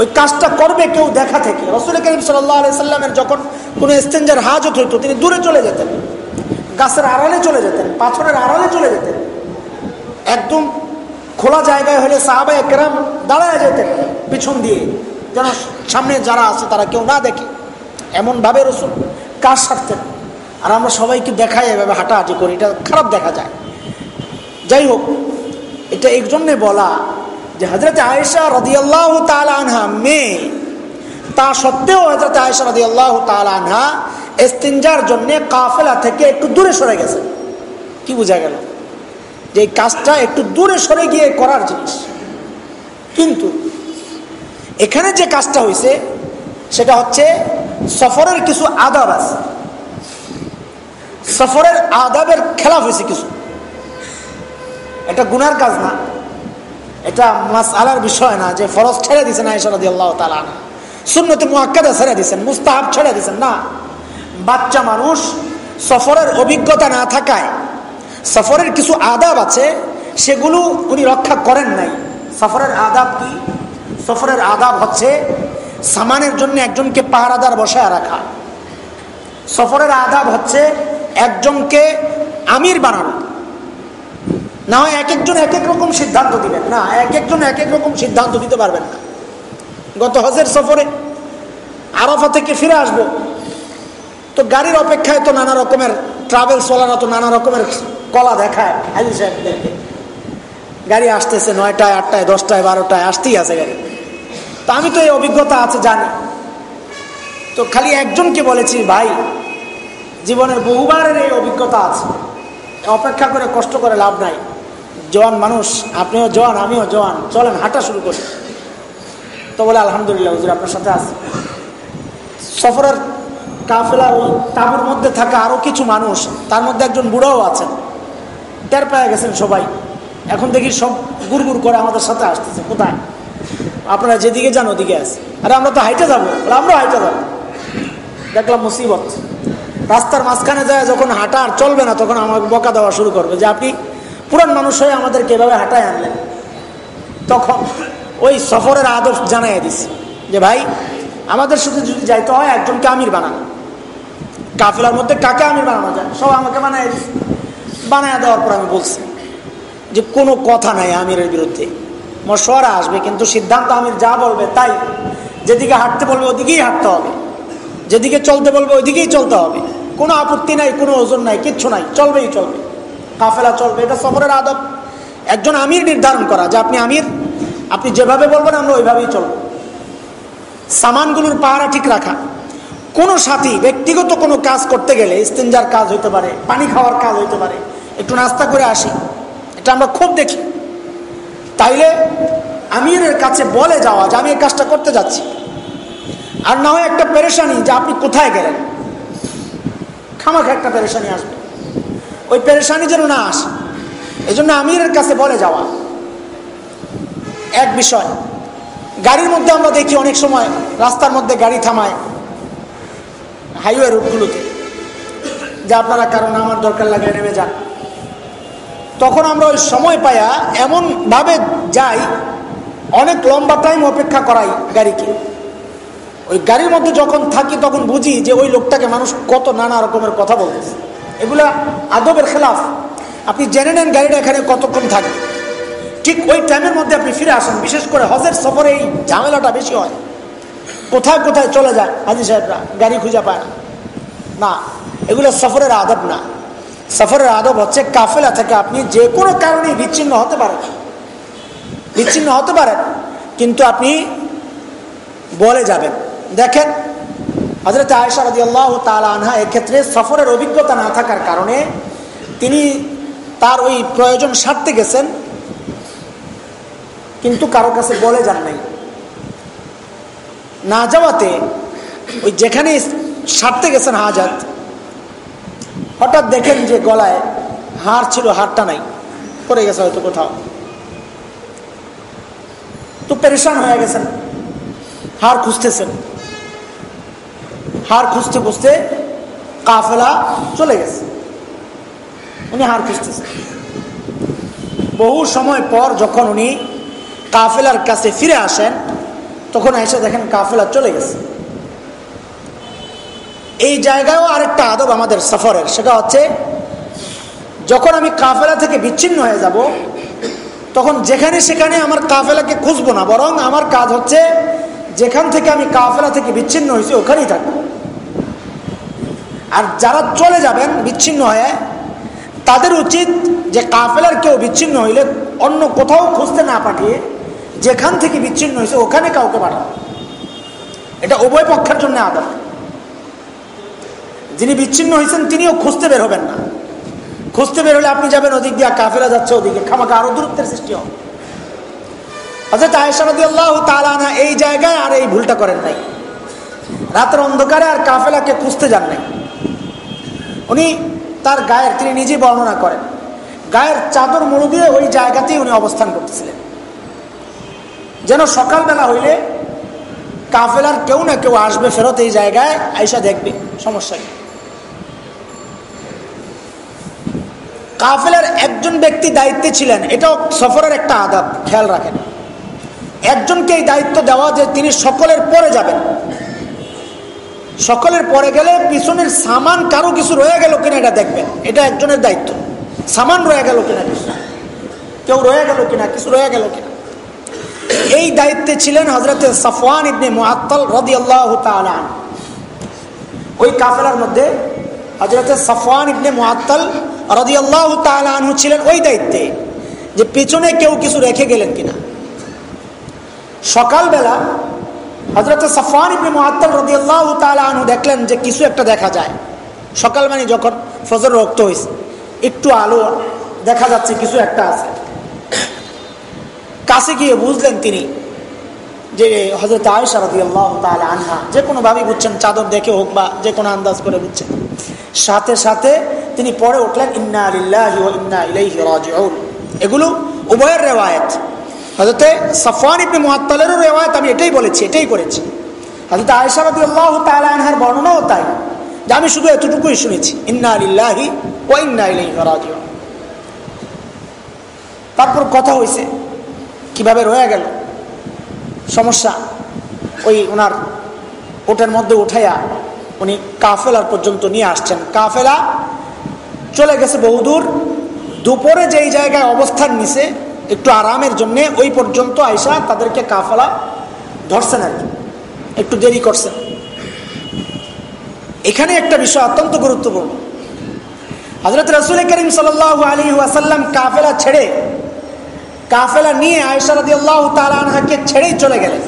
ওই কাজটা করবে কেউ দেখা থেকে। রসুল করিম সাল্লামের যখন কোনো স্টেঞ্জার হাজত হইতো, তিনি দূরে চলে যেতেন, গাছের আড়ালে চলে যেতেন, পাথরের আড়ালে চলে যেতেন। একদম খোলা জায়গায় হলে সাহাবা একরাম দাঁড়ায় যেতেন পিছন দিয়ে। যেন সামনে যারা আছে তারা কেউ না দেখে। এমনভাবে রসুল কাজ সারতেন। আর আমরা সবাইকে দেখাই এভাবে হাঁটাহাঁটি করি, এটা খারাপ দেখা যায়। যাই হোক, এটা এই জন্যে বলা যে হজরত আয়েশা রদিয়াল্লাহ আনহা মেয়ে, তা সত্ত্বেও হজরত আয়েশা রদিয়াল্লাহ আনহা এস্তিনজার জন্যে কাফেলা থেকে একটু দূরে সরে গেছে। কি বোঝা গেল? যে কাজটা একটু দূরে সরে গিয়ে করার জিনিস। কিন্তু এখানে যে কাজটা হয়েছে সেটা হচ্ছে সফরের কিছু আদাব আছে। সফরের আদাবের খেলাফ হয়েছে কিছু। এটা গুনার কাজ না। এটা মাস আলার বিষয় না যে ফরজ ছেড়ে দিয়েছেন আয়সারদি আল্লাহ তালা না শূন্যতে মুয়াক্কাদা ছেড়ে দিয়েছেন মুস্তাহাব ছেড়ে দিয়েছেন না। বাচ্চা মানুষ সফরের অভিজ্ঞতা না থাকায় সফরের কিছু আদাব আছে, সেগুলো উনি রক্ষা করেন নাই। সফরের আদাব কি? সফরের আদাব হচ্ছে সামানের জন্য একজনকে পাহারাদার বসায় রাখা। সফরের আদাব হচ্ছে একজনকে আমির বানানো। না হয় এক একজন এক এক রকম সিদ্ধান্ত দিবেন, না, এক একজন এক এক রকম সিদ্ধান্ত দিতে পারবেন না। গত হজের সফরে আরফা থেকে ফিরে আসব তো গাড়ির অপেক্ষায় তো নানা রকমের ট্রাভেলস ওয়ালারা তো নানা রকমের কলা দেখায়, হাজি সাহেবদেরকে। গাড়ি আসতেছে নয়টায়, আটটায়, দশটায়, বারোটায়, আসতেই আছে গাড়ি। তা আমি তো এই অভিজ্ঞতা আছে, জানি। তো খালি একজনকে বলেছি, ভাই, জীবনের বহুবারের এই অভিজ্ঞতা আছে। অপেক্ষা করে কষ্ট করে লাভ নাই। জওয়ান মানুষ, আপনিও জওয়ান আমিও জওয়ান চলেন, হাঁটা শুরু করি। তো বলে, আলহামদুলিল্লাহ, হুজুর আপনার সাথে আছে। সফরের কাফেলা ওই তাবুর মধ্যে থাকা আরও কিছু মানুষ, তার মধ্যে একজন বুড়াও আছেন। টের পেয়ে গেছেন সবাই। এখন দেখি সব গুড় করে আমাদের সাথে আসতেছে। কোথায়? আপনারা যেদিকে যান ওদিকে আছে। আরে আমরা তো হাইটে যাব। আমরাও হাইটে যাব। দেখলাম মুসিবত। রাস্তার মাঝখানে যায়, যখন হাঁটা আর চলবে না, তখন আমাকে বকা দেওয়া শুরু করবে যে, আপনি পুরান মানুষ হয়ে আমাদেরকে এভাবে হাঁটায় আনলেন? তখন ওই সফরের আদর্শ জানাই দিছি যে, ভাই, আমাদের সাথে যদি যাইতে হয়, একজনকে আমির বানান। কাফেলার মধ্যে কাকে আমি বানানো যায় সব আমাকে বানায় বানায় দেওয়ার পর আমি বলছি যে কোনো কথা নাই আমিরের বিরুদ্ধে। মশওয়ারা আসবে, কিন্তু সিদ্ধান্ত আমির যা বলবে তাই। যেদিকে হাঁটতে বলবে ওদিকেই হাঁটতে হবে। যেদিকে চলতে বলবে ওইদিকেই চলতে হবে। কোনো আপত্তি নাই, কোনো ওজন নাই, কিচ্ছু নাই, চলবেই চলবে। কাফেলা চলবে, এটা সফরের আদব। একজন আমির নির্ধারণ করা যে আপনি আমির, আপনি যেভাবে বলবেন আমরা ওইভাবেই চলব। সামানগুলোর পাহারা ঠিক রাখা। কোনো সাথী, ব্যক্তিগত কোনো কাজ করতে গেলে ইস্তেঞ্জার কাজ হইতে পারে, পানি খাওয়ার কাজ হইতে পারে, একটু নাস্তা করে আসি। এটা আমরা খুব দেখি। তাইলে আমিরের কাছে বলে যাওয়া যে আমি এই কাজটা করতে যাচ্ছি। আর না হয় একটা পেরেশানি যে আপনি কোথায় গেলেন। খামাখা একটা পেরেশানি আসবে। ওই পেরেশানি যেন না আসে। এই জন্য আমিরের কাছে বলে যাওয়া। এক বিষয়, গাড়ির মধ্যে আমরা দেখি অনেক সময় রাস্তার মধ্যে গাড়ি থামায়। হাইওয়ে রুটগুলোতে। যে আপনারা কারণ আমার দরকার লাগে নেমে যান। তখন আমরা ওই সময় পাইয়া এমনভাবে যাই, অনেক লম্বা টাইম অপেক্ষা করাই গাড়িকে। ওই গাড়ির মধ্যে যখন থাকি তখন বুঝি যে ওই লোকটাকে মানুষ কত নানা রকমের কথা বলতেছে। এগুলা আদবের খেলাফ। আপনি জেনে নেন গাড়িটা এখানে কতক্ষণ থাকে। ঠিক ওই টাইমের মধ্যে আপনি ফিরে আসেন। বিশেষ করে হজের সফরে এই ঝামেলাটা বেশি হয়। কোথায় কোথায় চলে যায়? হাজি সাহেবরা, গাড়ি খুঁজে পায় না। এগুলো সফরের আদব না। সফরের আদব হচ্ছে কাফেলা থেকে আপনি যে কোনো কারণে বিচ্ছিন্ন হতে পারেন বিচ্ছিন্ন হতে পারেন, কিন্তু আপনি বলে যাবেন। দেখেন হজরত আয়সা রদি আল্লাহ আনহা এক্ষেত্রে সফরের অভিজ্ঞতা না থাকার কারণে তিনি তার ওই প্রয়োজন সারতে গেছেন, কিন্তু কারও কাছে বলে যান নাই। না যাওয়াতে ওই যেখানে সারতে গেছেন হাজাত, হঠাৎ দেখেন যে গলায় হাড় ছিল, হাড়টা নাই, পড়ে গেছে হয়তো কোথাও। তো পেরেশান হয়ে গেছেন হার খুঁজতেছেন। হার খুঁজতে খুঁজতে কাফেলা চলে গেছে। উনি হার খুঁজতেছেন। বহু সময় পর যখন উনি কাফেলার কাছে ফিরে আসেন তখন এসে দেখেন কাফেলা চলে গেছে। এই জায়গায়ও আরেকটা আদব আমাদের সফরের, সেটা হচ্ছে যখন আমি কাফেলা থেকে বিচ্ছিন্ন হয়ে যাব, তখন যেখানে সেখানে আমার কাফেলাকে খুঁজবো না, বরং আমার কাজ হচ্ছে যেখান থেকে আমি কাফেলা থেকে বিচ্ছিন্ন হয়েছি, ওখানেই থাকব। আর যারা চলে যাবেন বিচ্ছিন্ন হয়ে, তাদের উচিত যে কাফেলার কেউ বিচ্ছিন্ন হইলে অন্য কোথাও খুঁজতে না পাঠিয়ে যেখান থেকে বিচ্ছিন্ন হয়েছে, ওখানে কাউকে পাঠানো। এটা উভয় পক্ষের জন্য আদর যিনি বিচ্ছিন্ন হয়েছেন, তিনিও খুঁজতে বের হবেন না। খুঁজতে বের হলে আপনি যাবেন ওদিক দিয়ে, কাফেলা যাচ্ছে ওদিকে। খামাকে আরও দূরত্বের সৃষ্টি হবে। অর্থাৎ আয়সারদি আল্লাহ তালানা এই জায়গায় আর এই ভুলটা করেন নাই। রাতের অন্ধকারে আর কাফেলাকে খুঁজতে যান নাই। উনি তার গায়ের, তিনি নিজেই বর্ণনা করেন, গায়ের চাদর মুড়ু দিয়ে ওই জায়গাতেই উনি অবস্থান করতেছিলেন। যেন সকালবেলা হইলে কাফেলার কেউ না কেউ আসবে ফেরত এই জায়গায়, আইসা দেখবে, সমস্যা নেই কাফেলার একজন ব্যক্তি দায়িত্বে ছিলেন, এটাও সফরের একটা আদাব, খেয়াল রাখেন। একজনকে এই দায়িত্ব দেওয়া যে তিনি সকলের পরে যাবেন। সকলের পরে গেলে পিছনের সামান কারও কিছু রয়ে গেল কিনা এটা দেখবেন, এটা একজনের দায়িত্ব। সামান রয়ে গেল কিনা কিছু? কেউ রয়ে গেল কিনা, কিছু রয়ে গেল কিনা? এই দায়িত্বে ছিলেন হজরত সফওয়ান ইবনে মুআত্তাল রাদিয়াল্লাহু তাআলা ওই কাফেলার মধ্যে হজরত সফওয়ান ইবনে মুআত্তাল রাদিয়াল্লাহু তাআলা আনহু ছিলেন ওই দায়িত্বে যে পিছনে কেউ কিছু রেখে গেলেন কিনা। সকালবেলা হজরত সফওয়ান ইবনে মুআত্তাল রদি তাআলা আনহু দেখলেন যে কিছু একটা দেখা যায়। সকাল মানে যখন ফজর রক্ত হয়েছে একটু আলো দেখা যাচ্ছে, কিছু একটা আছে। কাছে গিয়ে বুঝলেন তিনি যে হজরত আয়সা আল্লাহ আনহা যে কোনোভাবেই বুঝছেন, চাদর দেখে হোক বা যে কোনো আন্দাজ করে বুঝছেন। সাথে সাথে তিনি পরে উঠলেন, ইন্না আলিল্লাহি ইন্না এগুলো উভয়ের রেওয়ায়ত। হজরতে সফওয়ান ইবনে মুআত্তালেরও রেওয়ায়ত, আমি এটাই বলেছি, এটাই করেছি। হজরত আয়সা আল্লাহ তাহলে আনহার বর্ণনাও তাই, যে আমি শুধু এতটুকুই শুনেছি, ইন্না আলিল্লাহি ও ইন্না রাজিউন। তারপর কথা হয়েছে কীভাবে রয়ে গেল? সমস্যা ওই ওনার ওটার মধ্যে উঠাইয়া উনি কাফেলার পর্যন্ত নিয়ে আসছেন। কাফেলা চলে গেছে বহুদূর দুপুরে যেই জায়গায় অবস্থান নিছে, একটু আরামের জন্য ওই পর্যন্ত আইসা তাদেরকে কাফেলা ধরছেন আর কি। একটু দেরি করছেন এখানে একটা বিষয় অত্যন্ত গুরুত্বপূর্ণ। হজরত রসুল করিম সাল আলী ওয়াসাল্লাম কাফেলা ছেড়ে কাফেলা নিয়ে আয়সা আল্লাহ তালানহাকে ছেড়েই চলে গেলেন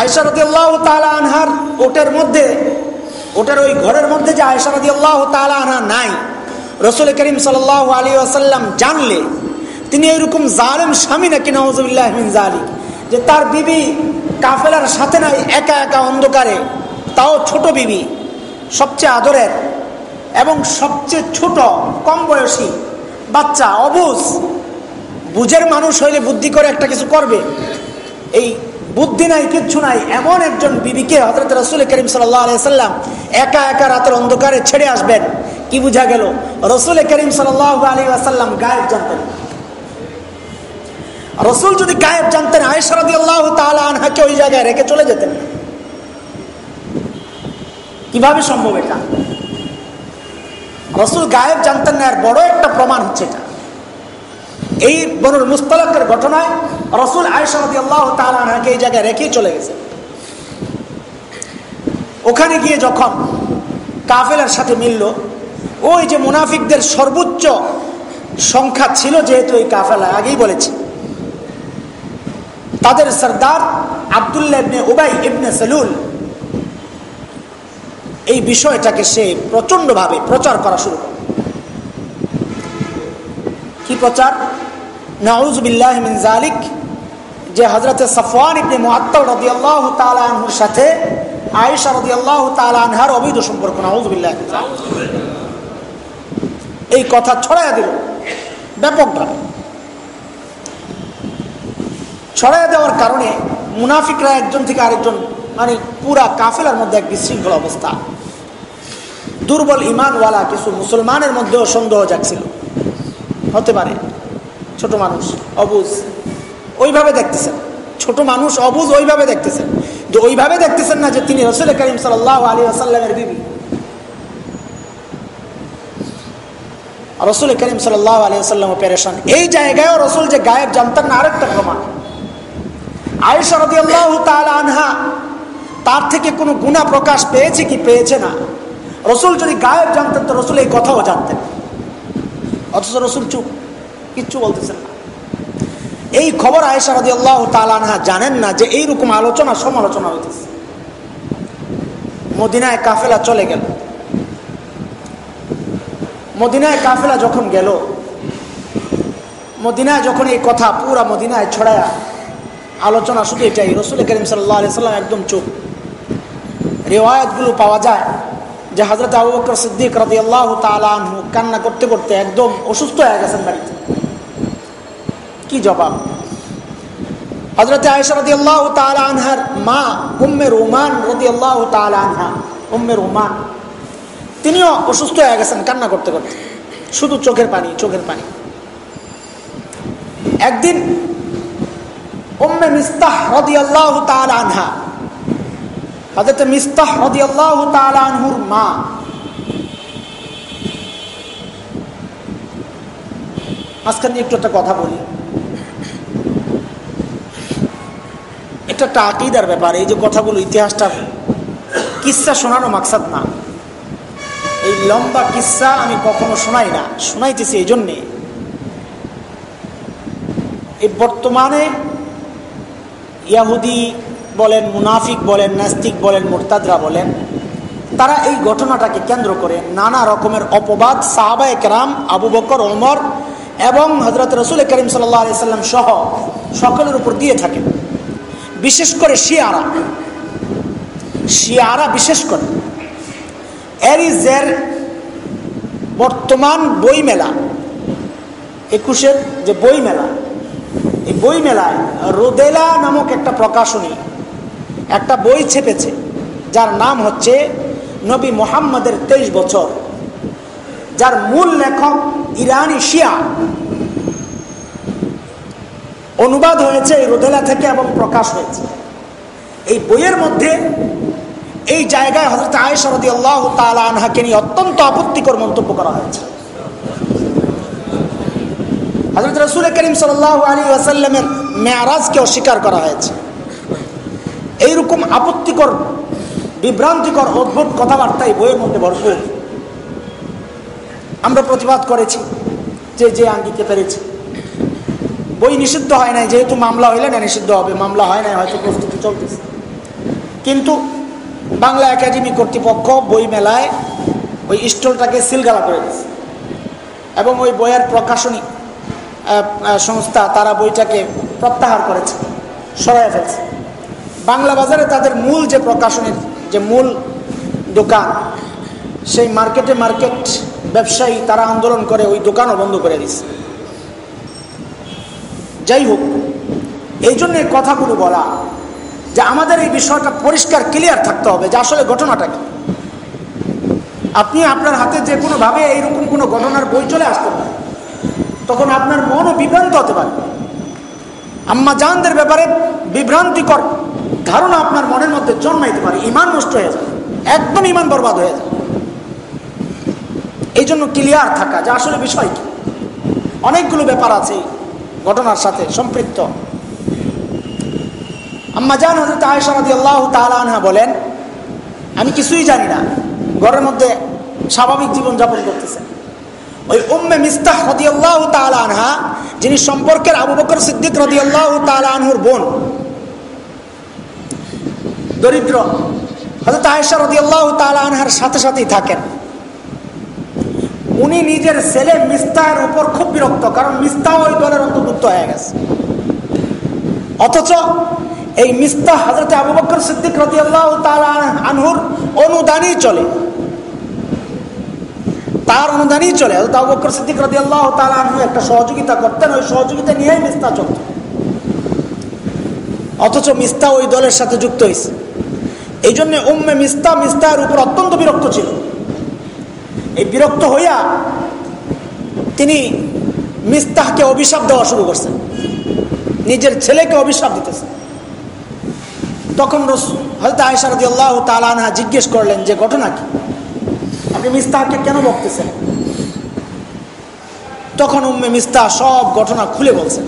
আয়সা আল্লাহ তালানহার ওটের মধ্যে, ওটার ওই ঘরের মধ্যে যে আয়সা রদি আল্লাহ তালানহা নাই, রসুল করিম সাল আলী আসাল্লাম জানলে, তিনি ওইরকম জালেম স্বামী নাকি নওয়াজবিল্লাহমিন জালি যে তার বিবি কাফেলার সাথে নাই, একা একা অন্ধকারে, তাও ছোট বিবি, সবচেয়ে আদরের এবং সবচেয়ে ছোট, কম বয়সী, বাচ্চা, অবুজ বুঝের মানুষ হইলে বুদ্ধি করে একটা কিছু করবে। এই বুদ্ধি নাই, কিচ্ছু নাই। এমন একজন বিবিকে হজরত রসুল করিম সাল্লাম একা একা রাতের অন্ধকারে ছেড়ে আসবেন। কি বুঝা গেল? রসুল করিম সাল্লাহ আলী গায়েব জানতেন। রসুল যদি গায়েব জানতেন আয়সারদি আল্লাহ আনহাকে ওই জায়গায় রেখে চলে যেতেন। কীভাবে সম্ভব এটা? রসুল গায়েব জানতেন না আর বড় একটা প্রমাণ হচ্ছে এটা। এই বনুর মুস্তালকের ঘটনায় রসুল আয়সারদি আল্লাহ তালাকে এই জায়গায় রেখেই চলে গেছে। ওখানে গিয়ে যখন কাফেলার সাথে মিলল, ওই যে মুনাফিকদের সর্বোচ্চ সংখ্যা ছিল যেহেতু এই কাফেলা, আগেই বলেছি। তাদের সর্দার আবদুল্লাহ ইবনে উবাই ইবনে সেলুল এই বিষয়টাকে সে প্রচন্ডভাবে প্রচার করা শুরু করে কি প্রচার? নাউজবিল্লাহ মিন জালিক যে হজরতে সফওয়ান ইবনে মুআত্তাল রাদিয়াল্লাহু তাআলা আনহুর সাথে আয়েশা রাদিয়াল্লাহু তাআলা আনহার অবৈধ সম্পর্ক নাউজুবিল্লাহ এই কথা ছড়াইয়া দিল ব্যাপকভাবে ছড়াইয়া দেওয়ার কারণে মুনাফিকরা একজন থেকে আরেকজন মানে পুরা কাফেলার মধ্যে এক বিশৃঙ্খল অবস্থা। দুর্বল ইমানওয়ালা কিছু মুসলমানের মধ্যেও সন্দেহ যাচ্ছিল হতে পারে। ছোট মানুষ, অবুজ। ওইভাবে দেখতেছেন। ছোট মানুষ, অবুজ, ওইভাবে দেখতেছেন। যে ওইভাবে দেখতেছেন না যে তিনি রসুল করিম সাল আলী আসাল্লামের বিবি। রসুল করিম সাল আলী আসাল্লাম পেরেশান। এই জায়গায়ও রসুল যে গায়েব জানতেন না, আরেকটা প্রমাণ। আল্লাহ আনহা, তার থেকে কোনো গুণা প্রকাশ পেয়েছে কি পেয়েছে না? রসুল যদি গায়েব জানতেন, তো রসুল এই কথাও জানতেন। অথচ রসুল চুপ। কিচ্ছু বলতেছেন না। এই খবর আয়েশা রাজি আল্লাহ তালানহা জানেন না যে এইরকম আলোচনা, সমালোচনা হইতেছে। মদিনায় কাফেলা চলে গেল। মদিনায় কাফেলা যখন গেল, মদিনায় যখন এই কথা পুরা মদিনায় ছড়ায়া, আলোচনা শুধু এটাই, রসুল করিম সাল্লাহ সাল্লাম একদম চুপ। রেওয়ায়তগুলো পাওয়া যায় যে হজরত আবু বকর সিদ্দিক রাজি আল্লাহ তালু কান্না করতে করতে একদম অসুস্থ হয়ে গেছেন বাড়িতে। কি জবাব? হজরত আনহার মা উম্মের উমান রদি আল্লাহ আনহা উমান তিনিও অসুস্থ হয়ে গেছেন, কান্না করতে করতে। শুধু চোখের পানি চোখের পানি। একদিন উম্মে আল্লাহ একটু একটা কথা বলি। এটা একটা আকিদার ব্যাপার, এই যে কথাগুলো, ইতিহাসটা, কিসা শোনানো মাকসাদ না। এই লম্বা কিসা আমি কখনো শোনাই না, শোনাইতেছি এই জন্যে। এই বর্তমানে ইয়াহুদি বলেন, মুনাফিক বলেন, নাস্তিক বলেন, মোরতাদরা বলেন, তারা এই ঘটনাটাকে কেন্দ্র করে নানা রকমের অপবাদ, সাহাবায় কেরাম, আবু বকর, ওমর এবং হজরত রসুল করিম সাল্লাহ সাল্লাম সহ সকলের উপর দিয়ে থাকেন। বিশেষ করে শিয়ারা। শিয়ারা বিশেষ করে। এরিজের বর্তমান বই মেলা একুশের যে বই মেলা এই বই মেলায় রোদেলা নামক একটা প্রকাশনী, একটা বই ছেপেছে, যার নাম হচ্ছে নবী মোহাম্মদের তেইশ বছর, যার মূল লেখক ইরানি শিয়া। অনুবাদ হয়েছে, এই রোদেলা থেকে এবং প্রকাশ হয়েছে। এই বইয়ের মধ্যে এই জায়গায় হজরত আয়সরদি আল্লাহ তালা আনহাকে নিয়ে অত্যন্ত আপত্তিকর মন্তব্য করা হয়েছে। হজরত রসুল করিম সাল আলী আসাল্লামের মেয়ারাজকে অস্বীকার করা হয়েছে। এইরকম আপত্তিকর, বিভ্রান্তিকর, অদ্ভুত কথাবার্তাই বইয়ের মধ্যে ভরপুর। আমরা প্রতিবাদ করেছি যে যে আঙ্গিকে পেরেছি। বই নিষিদ্ধ হয় নাই, যেহেতু মামলা হইলে না নিষিদ্ধ হবে, মামলা হয় নাই, হয়তো প্রস্তুতি চলতেছে। কিন্তু বাংলা একাডেমি কর্তৃপক্ষ বই মেলায় ওই স্টলটাকে সিলগালা করে দিয়েছে। এবং ওই বইয়ের প্রকাশনী সংস্থা তারা বইটাকে প্রত্যাহার করেছে সরাই ফেলছে। বাংলা বাজারে তাদের মূল যে প্রকাশনীর, যে মূল দোকান, সেই মার্কেটে মার্কেট ব্যবসায়ী তারা আন্দোলন করে ওই দোকানও বন্ধ করে দিচ্ছে যাই হোক, এই জন্য এই কথাগুলো বলা যে আমাদের এই বিষয়টা পরিষ্কার ক্লিয়ার থাকতে হবে যে আসলে ঘটনাটা কি। আপনি আপনার হাতে যে কোনোভাবে এইরকম কোনো ঘটনার বই চলে আসতে পারে, তখন আপনার মনও বিভ্রান্ত হতে পারে। আম্মা জানদের ব্যাপারে বিভ্রান্তিকর ধারণা আপনার মনের মধ্যে জন্মাইতে পারে, ইমান নষ্ট হয়ে যায়, একদম ইমান বরবাদ হয়ে যায়। এই জন্য ক্লিয়ার থাকা যে আসলে বিষয় কি। অনেকগুলো ব্যাপার আছে ঘটনার সাথে সম্পৃক্ত। আম্মা জান হজরত আয়সারদি আল্লাহ তালা বলেন, আমি কিছুই জানি না। ঘরের মধ্যে স্বাভাবিক জীবনযাপন করতেছেন ওই উম্মে মিস্তাহ রদি আল্লাহ আনহা, যিনি সম্পর্কের আবু বকর সিদ্দিক রদি আল্লাহ আনহুর বোন, দরিদ্র হজরত আয়সা রদি আল্লাহ আনহার সাথে সাথেই থাকেন। উনি নিজের ছেলে মিস্তাহের উপর খুব বিরক্ত, কারণ মিস্তাহ ওই দলের অন্তর্ভুক্ত হয়ে গেছে। অথচ এই মিস্তাহ হজরত আবু বকর সিদ্দিক রদি আল্লাহ আনহুর অনুদানই চলে। তার অনুদানই চলে। হজরত আবু বকর সিদ্দিক রদি আল্লাহ আনহু একটা সহযোগিতা করতেন, ওই সহযোগিতা নিয়েই মিস্তা চলত। অথচ মিস্তা ওই দলের সাথে যুক্ত হয়েছে এই জন্য উম্মে মিস্তা মিস্তাহের উপর অত্যন্ত বিরক্ত ছিল। এই বিরক্ত হইয়া তিনি মিস্তাহকে অভিশাপ দেওয়া শুরু করছেন। নিজের ছেলেকে অভিশাপ দিতেছেন। তখন হয়তো আয়সারদি তালানহা জিজ্ঞেস করলেন, যে ঘটনা কি? আপনি মিস্তাহকে কেন বকতেছেন? তখন উম্মে মিস্তাহ সব ঘটনা খুলে বলছেন।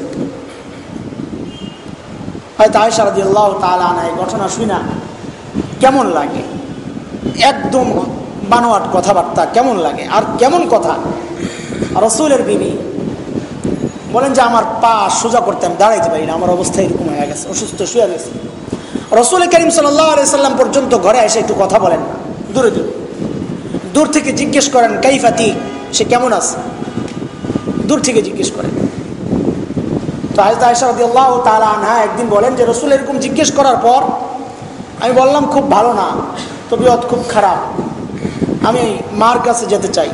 হয়তো আয়সারদি আল্লাহ তালানা এই ঘটনা শুই না কেমন লাগে? একদম বানোয়াট কথাবার্তা কেমন লাগে? আর কেমন কথা? রসুলের বিবি বলেন যে, আমার পা সোজা করতে আমি দাঁড়াইতে পারি না, আমার অবস্থা এরকম হয়ে গেছে, অসুস্থ শুয়ে গেছে রসুল করিম সাল্লাম পর্যন্ত ঘরে এসে একটু কথা বলেন। না দূরে দূরে। দূর থেকে জিজ্ঞেস করেন কাইফাতি সে কেমন আছে? দূর থেকে জিজ্ঞেস করেন। তো আয়সা আল্লাহ তালা আনহা একদিন বলেন যে, রসুল এরকম জিজ্ঞেস করার পর আমি বললাম, খুব ভালো না, তবিয়ত খুব খারাপ। আমি মার কাছে যেতে চাই।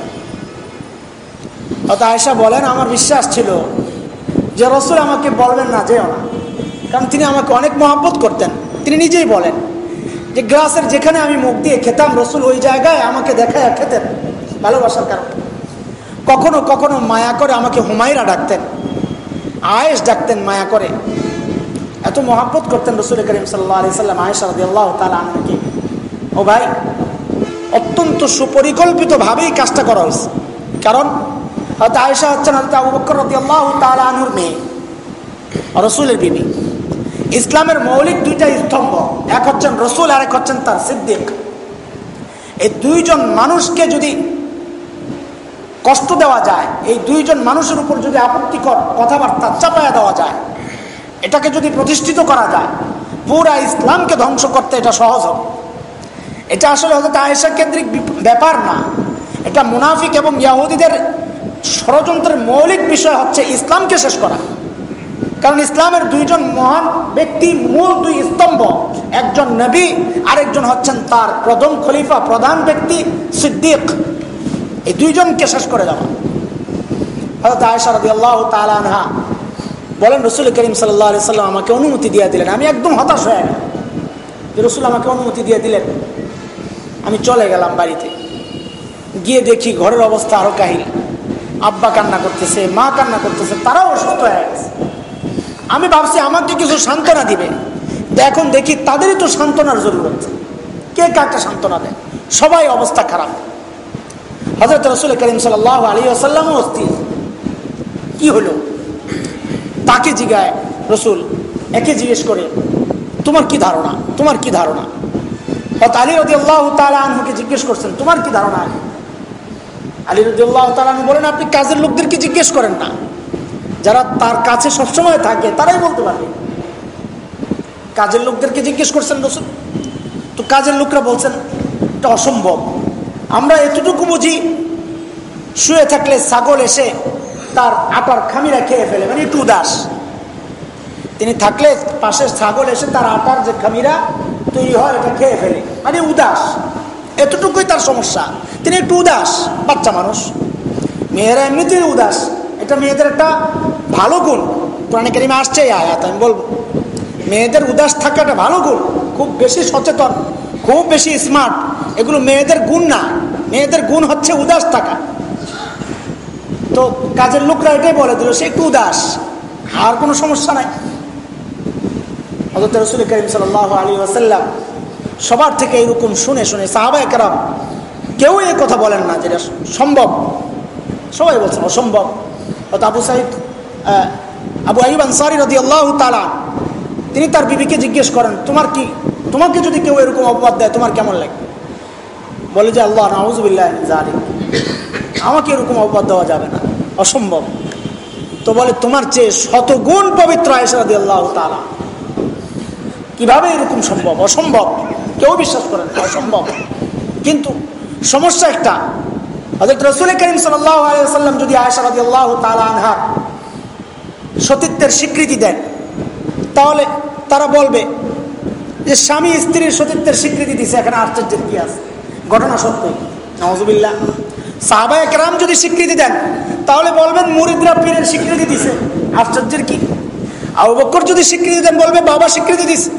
অত আয়সা বলেন, আমার বিশ্বাস ছিল যে রসুল আমাকে বলবেন না, যেও না। কারণ তিনি আমাকে অনেক মহাব্বত করতেন। তিনি নিজেই বলেন যে গ্লাসের যেখানে আমি মুখ দিয়ে খেতাম, রসুল ওই জায়গায় আমাকে দেখায় খেতেন ভালোবাসার কারণে। কখনো কখনো মায়া করে আমাকে হুমায়রা ডাকতেন আয়েস ডাকতেন মায়া করে। এত মহাব্বত করতেন রসুল করিম সাল্লাহ আলি সাল্লাম আয়েস আল্লাহ তালা আমাকে ও ভাই অত্যন্ত সুপরিকল্পিতভাবেই কাজটা করা হয়েছে। কারণ হয়তো আয়সা হচ্ছেন হয়তো মেয়ে রসুলের বিবি। ইসলামের মৌলিক দুইটা স্তম্ভ, এক হচ্ছেন রসুল আর এক হচ্ছেন তার সিদ্দিক। এই দুইজন মানুষকে যদি কষ্ট দেওয়া যায়, এই দুইজন মানুষের উপর যদি আপত্তিকর কথাবার্তা চাপায়া দেওয়া যায়, এটাকে যদি প্রতিষ্ঠিত করা যায়, পুরা ইসলামকে ধ্বংস করতে এটা সহজ হবে। এটা আসলে হয়তো আয়েশা কেন্দ্রিক ব্যাপার না। এটা মুনাফিক এবং ইয়াহুদিদের ষড়যন্ত্রের মৌলিক বিষয় হচ্ছে ইসলামকে শেষ করা। কারণ ইসলামের দুইজন মহান ব্যক্তি, মূল দুই স্তম্ভ, একজন নবী, আরেকজন হচ্ছেন তার প্রথম খলিফা, প্রধান ব্যক্তি সিদ্দিক। এই দুইজনকে শেষ করে দেওয়া। বলেন, রসুল করিম সাল্লাহ সাল্লাম আমাকে অনুমতি দিয়ে দিলেন। আমি একদম হতাশ হয়ে গেলাম রসুল আমাকে অনুমতি দিয়ে দিলেন। আমি চলে গেলাম বাড়িতে। গিয়ে দেখি ঘরের অবস্থা আরও কাহিল। আব্বা কান্না করতেছে, মা কান্না করতেছে, তারাও অসুস্থ হয়ে গেছে। আমি ভাবছি, আমাকে কিছু সান্ত্বনা দিবে। এখন দেখি তাদেরই তো সান্ত্বনার জরুরত। কে কাকে সান্ত্বনা দেয়? সবাই অবস্থা খারাপ। হজরত রসুল করিম সাল আলী আসাল্লামও অস্থির। কি হলো? তাকে জিগায়, রসুল, একে জিজ্ঞেস করে, তোমার কি ধারণা? তোমার কি ধারণা? আলী রদি আল্লাহ তালকে জিজ্ঞেস করছেন, তোমার কি ধারণা আলী? তালন বলেন, আপনি কাজের লোকদেরকে জিজ্ঞেস করেন না? যারা তার কাছে সবসময় থাকে, তারাই বলতে পারবে কাজের লোকদেরকে জিজ্ঞেস করছেন রসুল? তো কাজের লোকরা বলছেন, এটা অসম্ভব। আমরা এতটুকু বুঝি, শুয়ে থাকলে ছাগল এসে তার আটার খামিরা খেয়ে ফেলে মানে একটু উদাস। তিনি থাকলে পাশে ছাগল এসে তার আটার যে খামিরা তৈরি হয়, এটা খেয়ে ফেলে। মানে উদাস। এতটুকুই তার সমস্যা। তিনি একটু উদাস, বাচ্চা মানুষ। মেয়েরা এমনিতেই উদাস। এটা মেয়েদের একটা ভালো গুণ। পুরানি কারিমে আসছে আয়াত, আমি বলব। মেয়েদের উদাস থাকাটা ভালো গুণ। খুব বেশি সচেতন, খুব বেশি স্মার্ট এগুলো মেয়েদের গুণ না। মেয়েদের গুণ হচ্ছে উদাস থাকা। তো কাজের লোকরা এটাই বলে দিল, সে একটু উদাস। আর কোনো সমস্যা নাই। হজরত রসুল করিম সাল আলী আসাল্লাম সবার থেকে এরকম শুনে শুনে সাহাবা একরাম কেউ এই কথা বলেন না যেটা সম্ভব। সবাই বলছেন অসম্ভব। অত আবু সাইদ আবু আইব আনসারি রদি আল্লাহ তালা তিনি তার বিবিকে জিজ্ঞেস করেন, তোমার কি, তোমাকে যদি কেউ এরকম অপবাদ দেয়, তোমার কেমন লাগে? বলে যে, আল্লাহ নাউজুবিল্লাহ আমাকে এরকম অপবাদ দেওয়া যাবে না। অসম্ভব। তো বলে, তোমার চেয়ে শতগুণ পবিত্র আয়সাদি আল্লাহ তালা কীভাবে এরকম সম্ভব? অসম্ভব। কেউ বিশ্বাস করেন অসম্ভব। কিন্তু সমস্যা একটা। হজরত রসুল করিম সাল্লাম যদি আয়সা আনহার সতীত্বের স্বীকৃতি দেন, তাহলে তারা বলবে যে স্বামী স্ত্রীর সতীত্বের স্বীকৃতি দিছে, এখানে আশ্চর্যের কি আছে? ঘটনা সত্যি। নজবিল্লা সাহাবায় একরাম যদি স্বীকৃতি দেন, তাহলে বলবেন মুরিদরা পীরের স্বীকৃতি দিছে। আশ্চর্যের কি? আবু বক্কর যদি স্বীকৃতি দেন, বলবে বাবা স্বীকৃতি দিছে।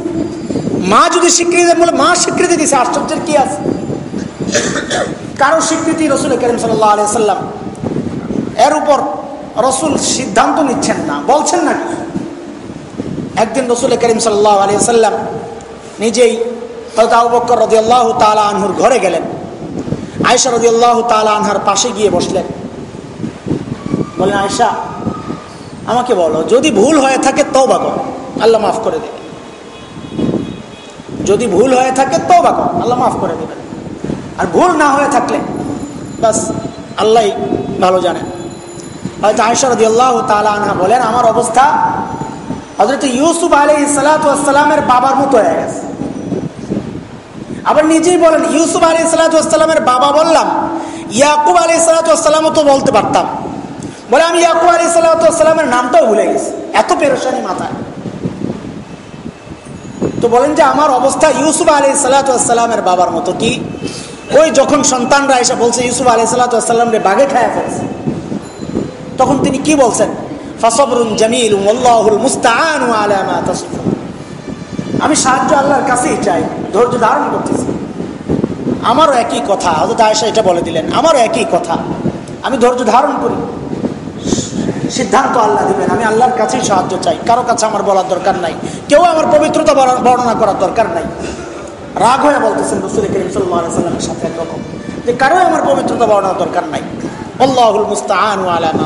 মা যদি স্বীকৃতি দেন বলে মা স্বীকৃতি দিছে, আশ্চর্যের কি আছে? কারও স্বীকৃতি রসুল করিম সাল্লাম, এর উপর রসুল সিদ্ধান্ত নিচ্ছেন না, বলছেন না একদিন রসুল করিম সাল্লাহ আলিয়াল্লাম নিজেই হয়তো রদি আল্লাহ তালা আনহুর ঘরে গেলেন। আয়সা রদি আল্লাহ তালা আনহার পাশে গিয়ে বসলেন। বলেন আয়সা আমাকে বলো, যদি ভুল হয়ে থাকে তো বাগো আল্লাহ মাফ করে দেবে। যদি ভুল হয়ে থাকে তো বাগো আল্লাহ মাফ করে দেবেন। আর ভুল না হয়ে থাকলে, বাস আল্লাহ ভালো জানেন। হয়তো আয়সা রদি আল্লাহ তালা বলেন, আমার অবস্থা হজরত ইউসুফ আলী সালাতামের বাবার মতো হয়ে গেছে। আবার নিজেই বলেন, ইউসুফ আলী সালাতামের বাবা বললাম, ইয়াকুব আলী সালাতামও তো বলতে পারতাম। বলে, আমি ইয়াকুব আলী সালাতামের নামটাও ভুলে গেছি। এত পেরেশানি মাথায়। তো বলেন যে আমার অবস্থা ইউসুফ আলী সালাতামের বাবার মতো কি? ওই যখন সন্তানরা এসে বলছে, ইউসুফ আলী সালাতাম রে বাঘে খায়া ফেলছে। তখন তিনি কি বলছেন? ফাসবরুন জামিল আল্লাহুল মুস্তাআনু আলা মা তাসিফুন। আমি সাহায্য আল্লাহর কাছেই চাই, ধৈর্য ধারণ করতেছি। আমারও একই কথা হজরত আয়েশা এটা বলে দিলেন, আমারও একই কথা। আমি ধৈর্য ধারণ করি। সিদ্ধান্ত আল্লাহ দিবেন। আমি আল্লাহর কাছেই সাহায্য চাই। কারও কাছে আমার বলার দরকার নাই। কেউ আমার পবিত্রতা বর্ণনা করার দরকার নাই। রাগ হয়ে বলতেছেন রসুল করিম সাল্লামের সাথে একরকম। যে কারও আমার পবিত্রতা বর্ণনা দরকার নাই। আল্লাহুল মুস্তাআন আলা মা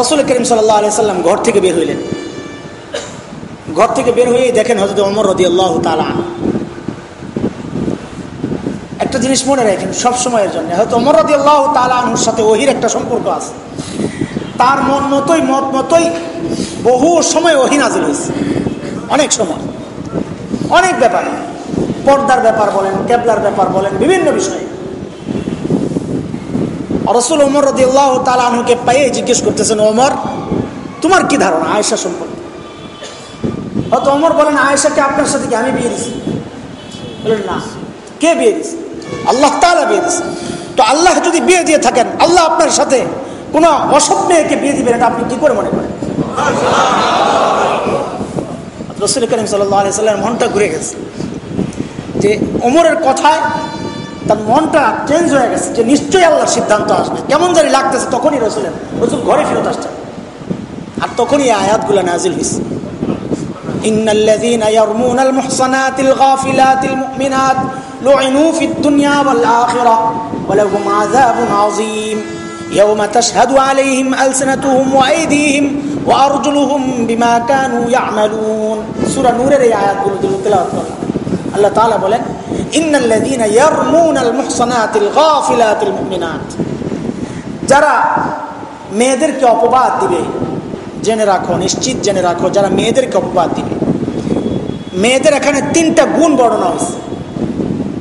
রসুল করিম সাল্লাহ আলি সাল্লাম ঘর থেকে বের হইলেন। ঘর থেকে বের হয়েই দেখেন হজরত অমর রদি আল্লাহ তালা একটা জিনিস মনে রাখেন সব সময়ের জন্য। হয়তো অমর রদি আল্লাহ সাথে ওহির একটা সম্পর্ক আছে। তার মন মতোই, মত মতোই বহু সময় ওহি নাজিল হয়েছে। অনেক সময়। অনেক ব্যাপার। পর্দার ব্যাপার বলেন, ক্যাবলার ব্যাপার বলেন, বিভিন্ন বিষয়ে। রসুল ওমর রদি আল্লাহ তালুকে পাইয়ে জিজ্ঞেস করতেছেন, ওমর, তোমার কি ধারণা আয়েশা সম্পর্কে? হয়তো ওমর বলেন, আয়েশাকে আপনার সাথে কি আমি বিয়ে দিছি? বলেন, না। কে বিয়ে দিছে? আল্লাহ তালা বিয়ে দিয়েছেন তো আল্লাহ যদি বিয়ে দিয়ে থাকেন, আল্লাহ আপনার সাথে কোনো অসৎ মেয়েকে বিয়ে দিবেন, এটা আপনি কি করে মনে করেন? রসুল করিম সাল্লাম মনটা ঘুরে গেছে। যে ওমরের কথায় তার মনটা চেঞ্জ হয়ে গেছে, যে নিশ্চয়ই আল্লাহর সিদ্ধান্ত আসবে। কেমন জানি লাগতেছে, তখনই রসুলের রসুল ঘরে ফেরত আসছে। আর তখনই আয়াতগুলো নাজিল হয়েছে ইন্নাল্লাযীনা ইয়ারমুনাল মুহসানাতিল গাফিলাতিল মুমিনাত। لعنوا في الدنيا والآخرة ولهم عذاب عظيم يوم تشهد عليهم ألسنتهم وأيديهم وأرجلهم بما كانوا يعملون سورة نور এই আয়াতগুলো দিল তেলাওয়াত করলাম আল্লাহ তাআলা বলেন ইন্নাল্লাযীনা ইয়ারমুনাল মুহসানাতিল গাফিলাতিল মুমিনাত যারা মেয়েদেরকে অপবাদ দিবে জেনে রাখো নিশ্চিত জেনে রাখো যারা মেয়েদেরকে অপবাদ দিবে মেয়েদের এখানে তিনটা গুণ বর্ণনা হয়েছে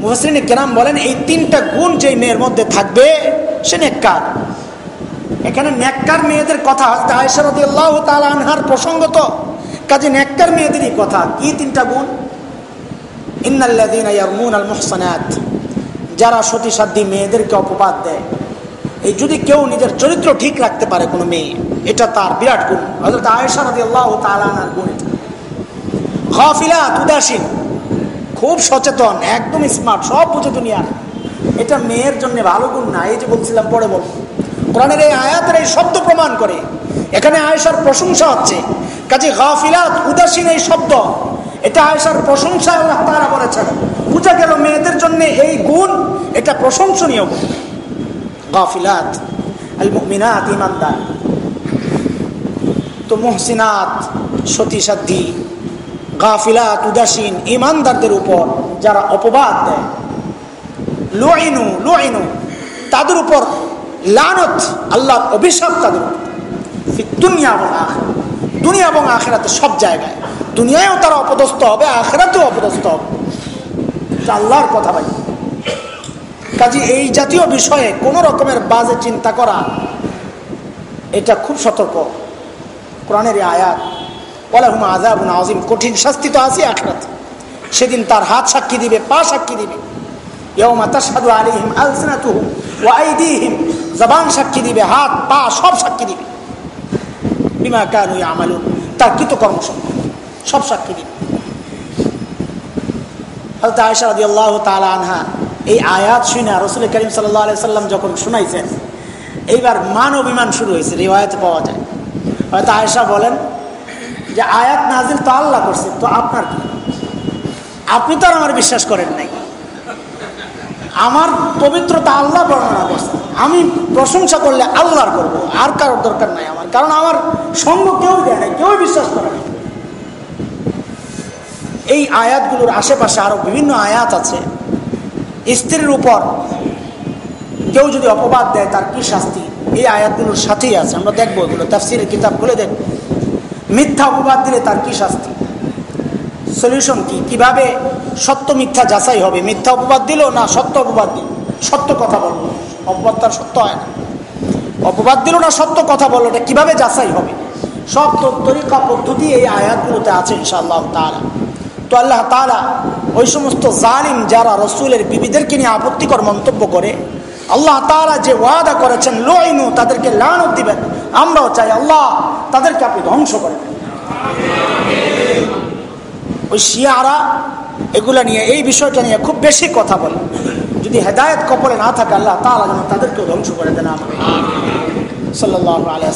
মুহাসরিন কেরাম বলেন, এই তিনটা গুণ যে মেয়ের মধ্যে থাকবে, সে নেককার। এখানে নেককার মেয়েদের কথা আয়সারদি আল্লাহ আনহার প্রসঙ্গত কাজে নেককার মেয়েদেরই কথা। কি তিনটা গুণ? ইন্নাল্লাদিন আল মোহসানাত যারা সতী সাধ্যী মেয়েদেরকে অপবাদ দেয়। এই যদি কেউ নিজের চরিত্র ঠিক রাখতে পারে কোনো মেয়ে, এটা তার বিরাট গুণ। হজরত আয়সারদি আল্লাহ তালানার গুণ গাফিলাত, উদাসীন। খুব সচেতন, একদম স্মার্ট সব বুঝে দুনিয়ার এটা মেয়ের জন্য ভালো গুণ না, এই যে বলছিলাম, পরে বলব। কোরআনের এই আয়াতের এই শব্দ প্রমাণ করে। এখানে আয়েশার প্রশংসা হচ্ছে। কাজে গাফিলাত, উদাসীন এই শব্দ। এটা আয়েশার প্রশংসা আল্লাহ তারা বলেছেন। বুঝা গেল মেয়েদের জন্য এই গুণ, এটা প্রশংসনীয় গুণ। গাফিলাত ইমানদার তো মহসিনাত সতী সাধ্যী গাফিলাত, উদাসীন ইমানদারদের উপর যারা অপবাদ দেয়। লোইনু লোইনু, তাদের উপর লানত, আল্লাহ অভিশাপ তাদের দুনিয়া এবং আখের দুনিয়া এবং আখেরাতে সব জায়গায়। দুনিয়ায়ও তারা অপদস্থ হবে, আখেরাতেও অপদস্থ হবে। আল্লাহর কথা ভাই। কাজে এই জাতীয় বিষয়ে কোনো রকমের বাজে চিন্তা করা, এটা খুব সতর্ক। কোরআনের আয়াত ওলাহুম কঠিন শাস্তি তো আছে আখরাত। সেদিন তার হাত সাক্ষী দিবে, পা সাক্ষী দিবে। জবান সাক্ষী দিবে, হাত, পা সব সাক্ষী দিবে। বিমা সব সাক্ষী দিবে। তালা আনহা এই আয়াত রসুল করিম সাল্লাম যখন শুনাইছেন, এইবার মান অভিমান শুরু হয়েছে, রেওয়ায়তে পাওয়া যায়। হয়তো আয়সা বলেন যে আয়াত নাজিল তো আল্লাহ করছে, তো আপনার কি? আপনি তো আর আমার বিশ্বাস করেন নাই। আমার পবিত্রতা আল্লাহ বর্ণনা করছে। আমি প্রশংসা করলে আল্লাহর করব, আর কারোর দরকার নাই আমার। কারণ আমার সঙ্গ কেউ দেয় নাই কেউ বিশ্বাস করে না এই আয়াতগুলোর আশেপাশে আরও বিভিন্ন আয়াত আছে। স্ত্রীর উপর কেউ যদি অপবাদ দেয়, তার কি শাস্তি? এই আয়াতগুলোর সাথেই আছে, আমরা দেখব এগুলো। তাফসিরের কিতাব খুলে দেখব। মিথ্যা অপবাদ দিলে তার কি শাস্তি? সলিউশন কি? কীভাবে সত্য মিথ্যা যাচাই হবে? মিথ্যা অপবাদ দিল না, সত্য অপবাদ দিল। সত্য কথা বলল অপবাদ তার সত্য হয় না। অপবাদ দিল না, সত্য কথা বলল এটা কীভাবে যাচাই হবে? সব তরিকা পদ্ধতি এই আয়াতগুলোতে আছে ইনশাআল্লাহ তালা তো আল্লাহ তারা ওই সমস্ত জালিম যারা রসুলের বিবিদেরকে নিয়ে আপত্তিকর মন্তব্য করে, আল্লাহ তারা যে ওয়াদা করেছেন, লোইনু, তাদেরকে লানত দিবেন। আমরাও চাই আল্লাহ তাদেরকে আপনি ধ্বংস করে ওই শিয়ারা এগুলা নিয়ে, এই বিষয়টা নিয়ে খুব বেশি কথা বলে। যদি হেদায়ত কপলে না থাকে, আল্লাহ তাহলে তাদেরকেও ধ্বংস করে দেন আমাকে সাল্লাহ আলিয়া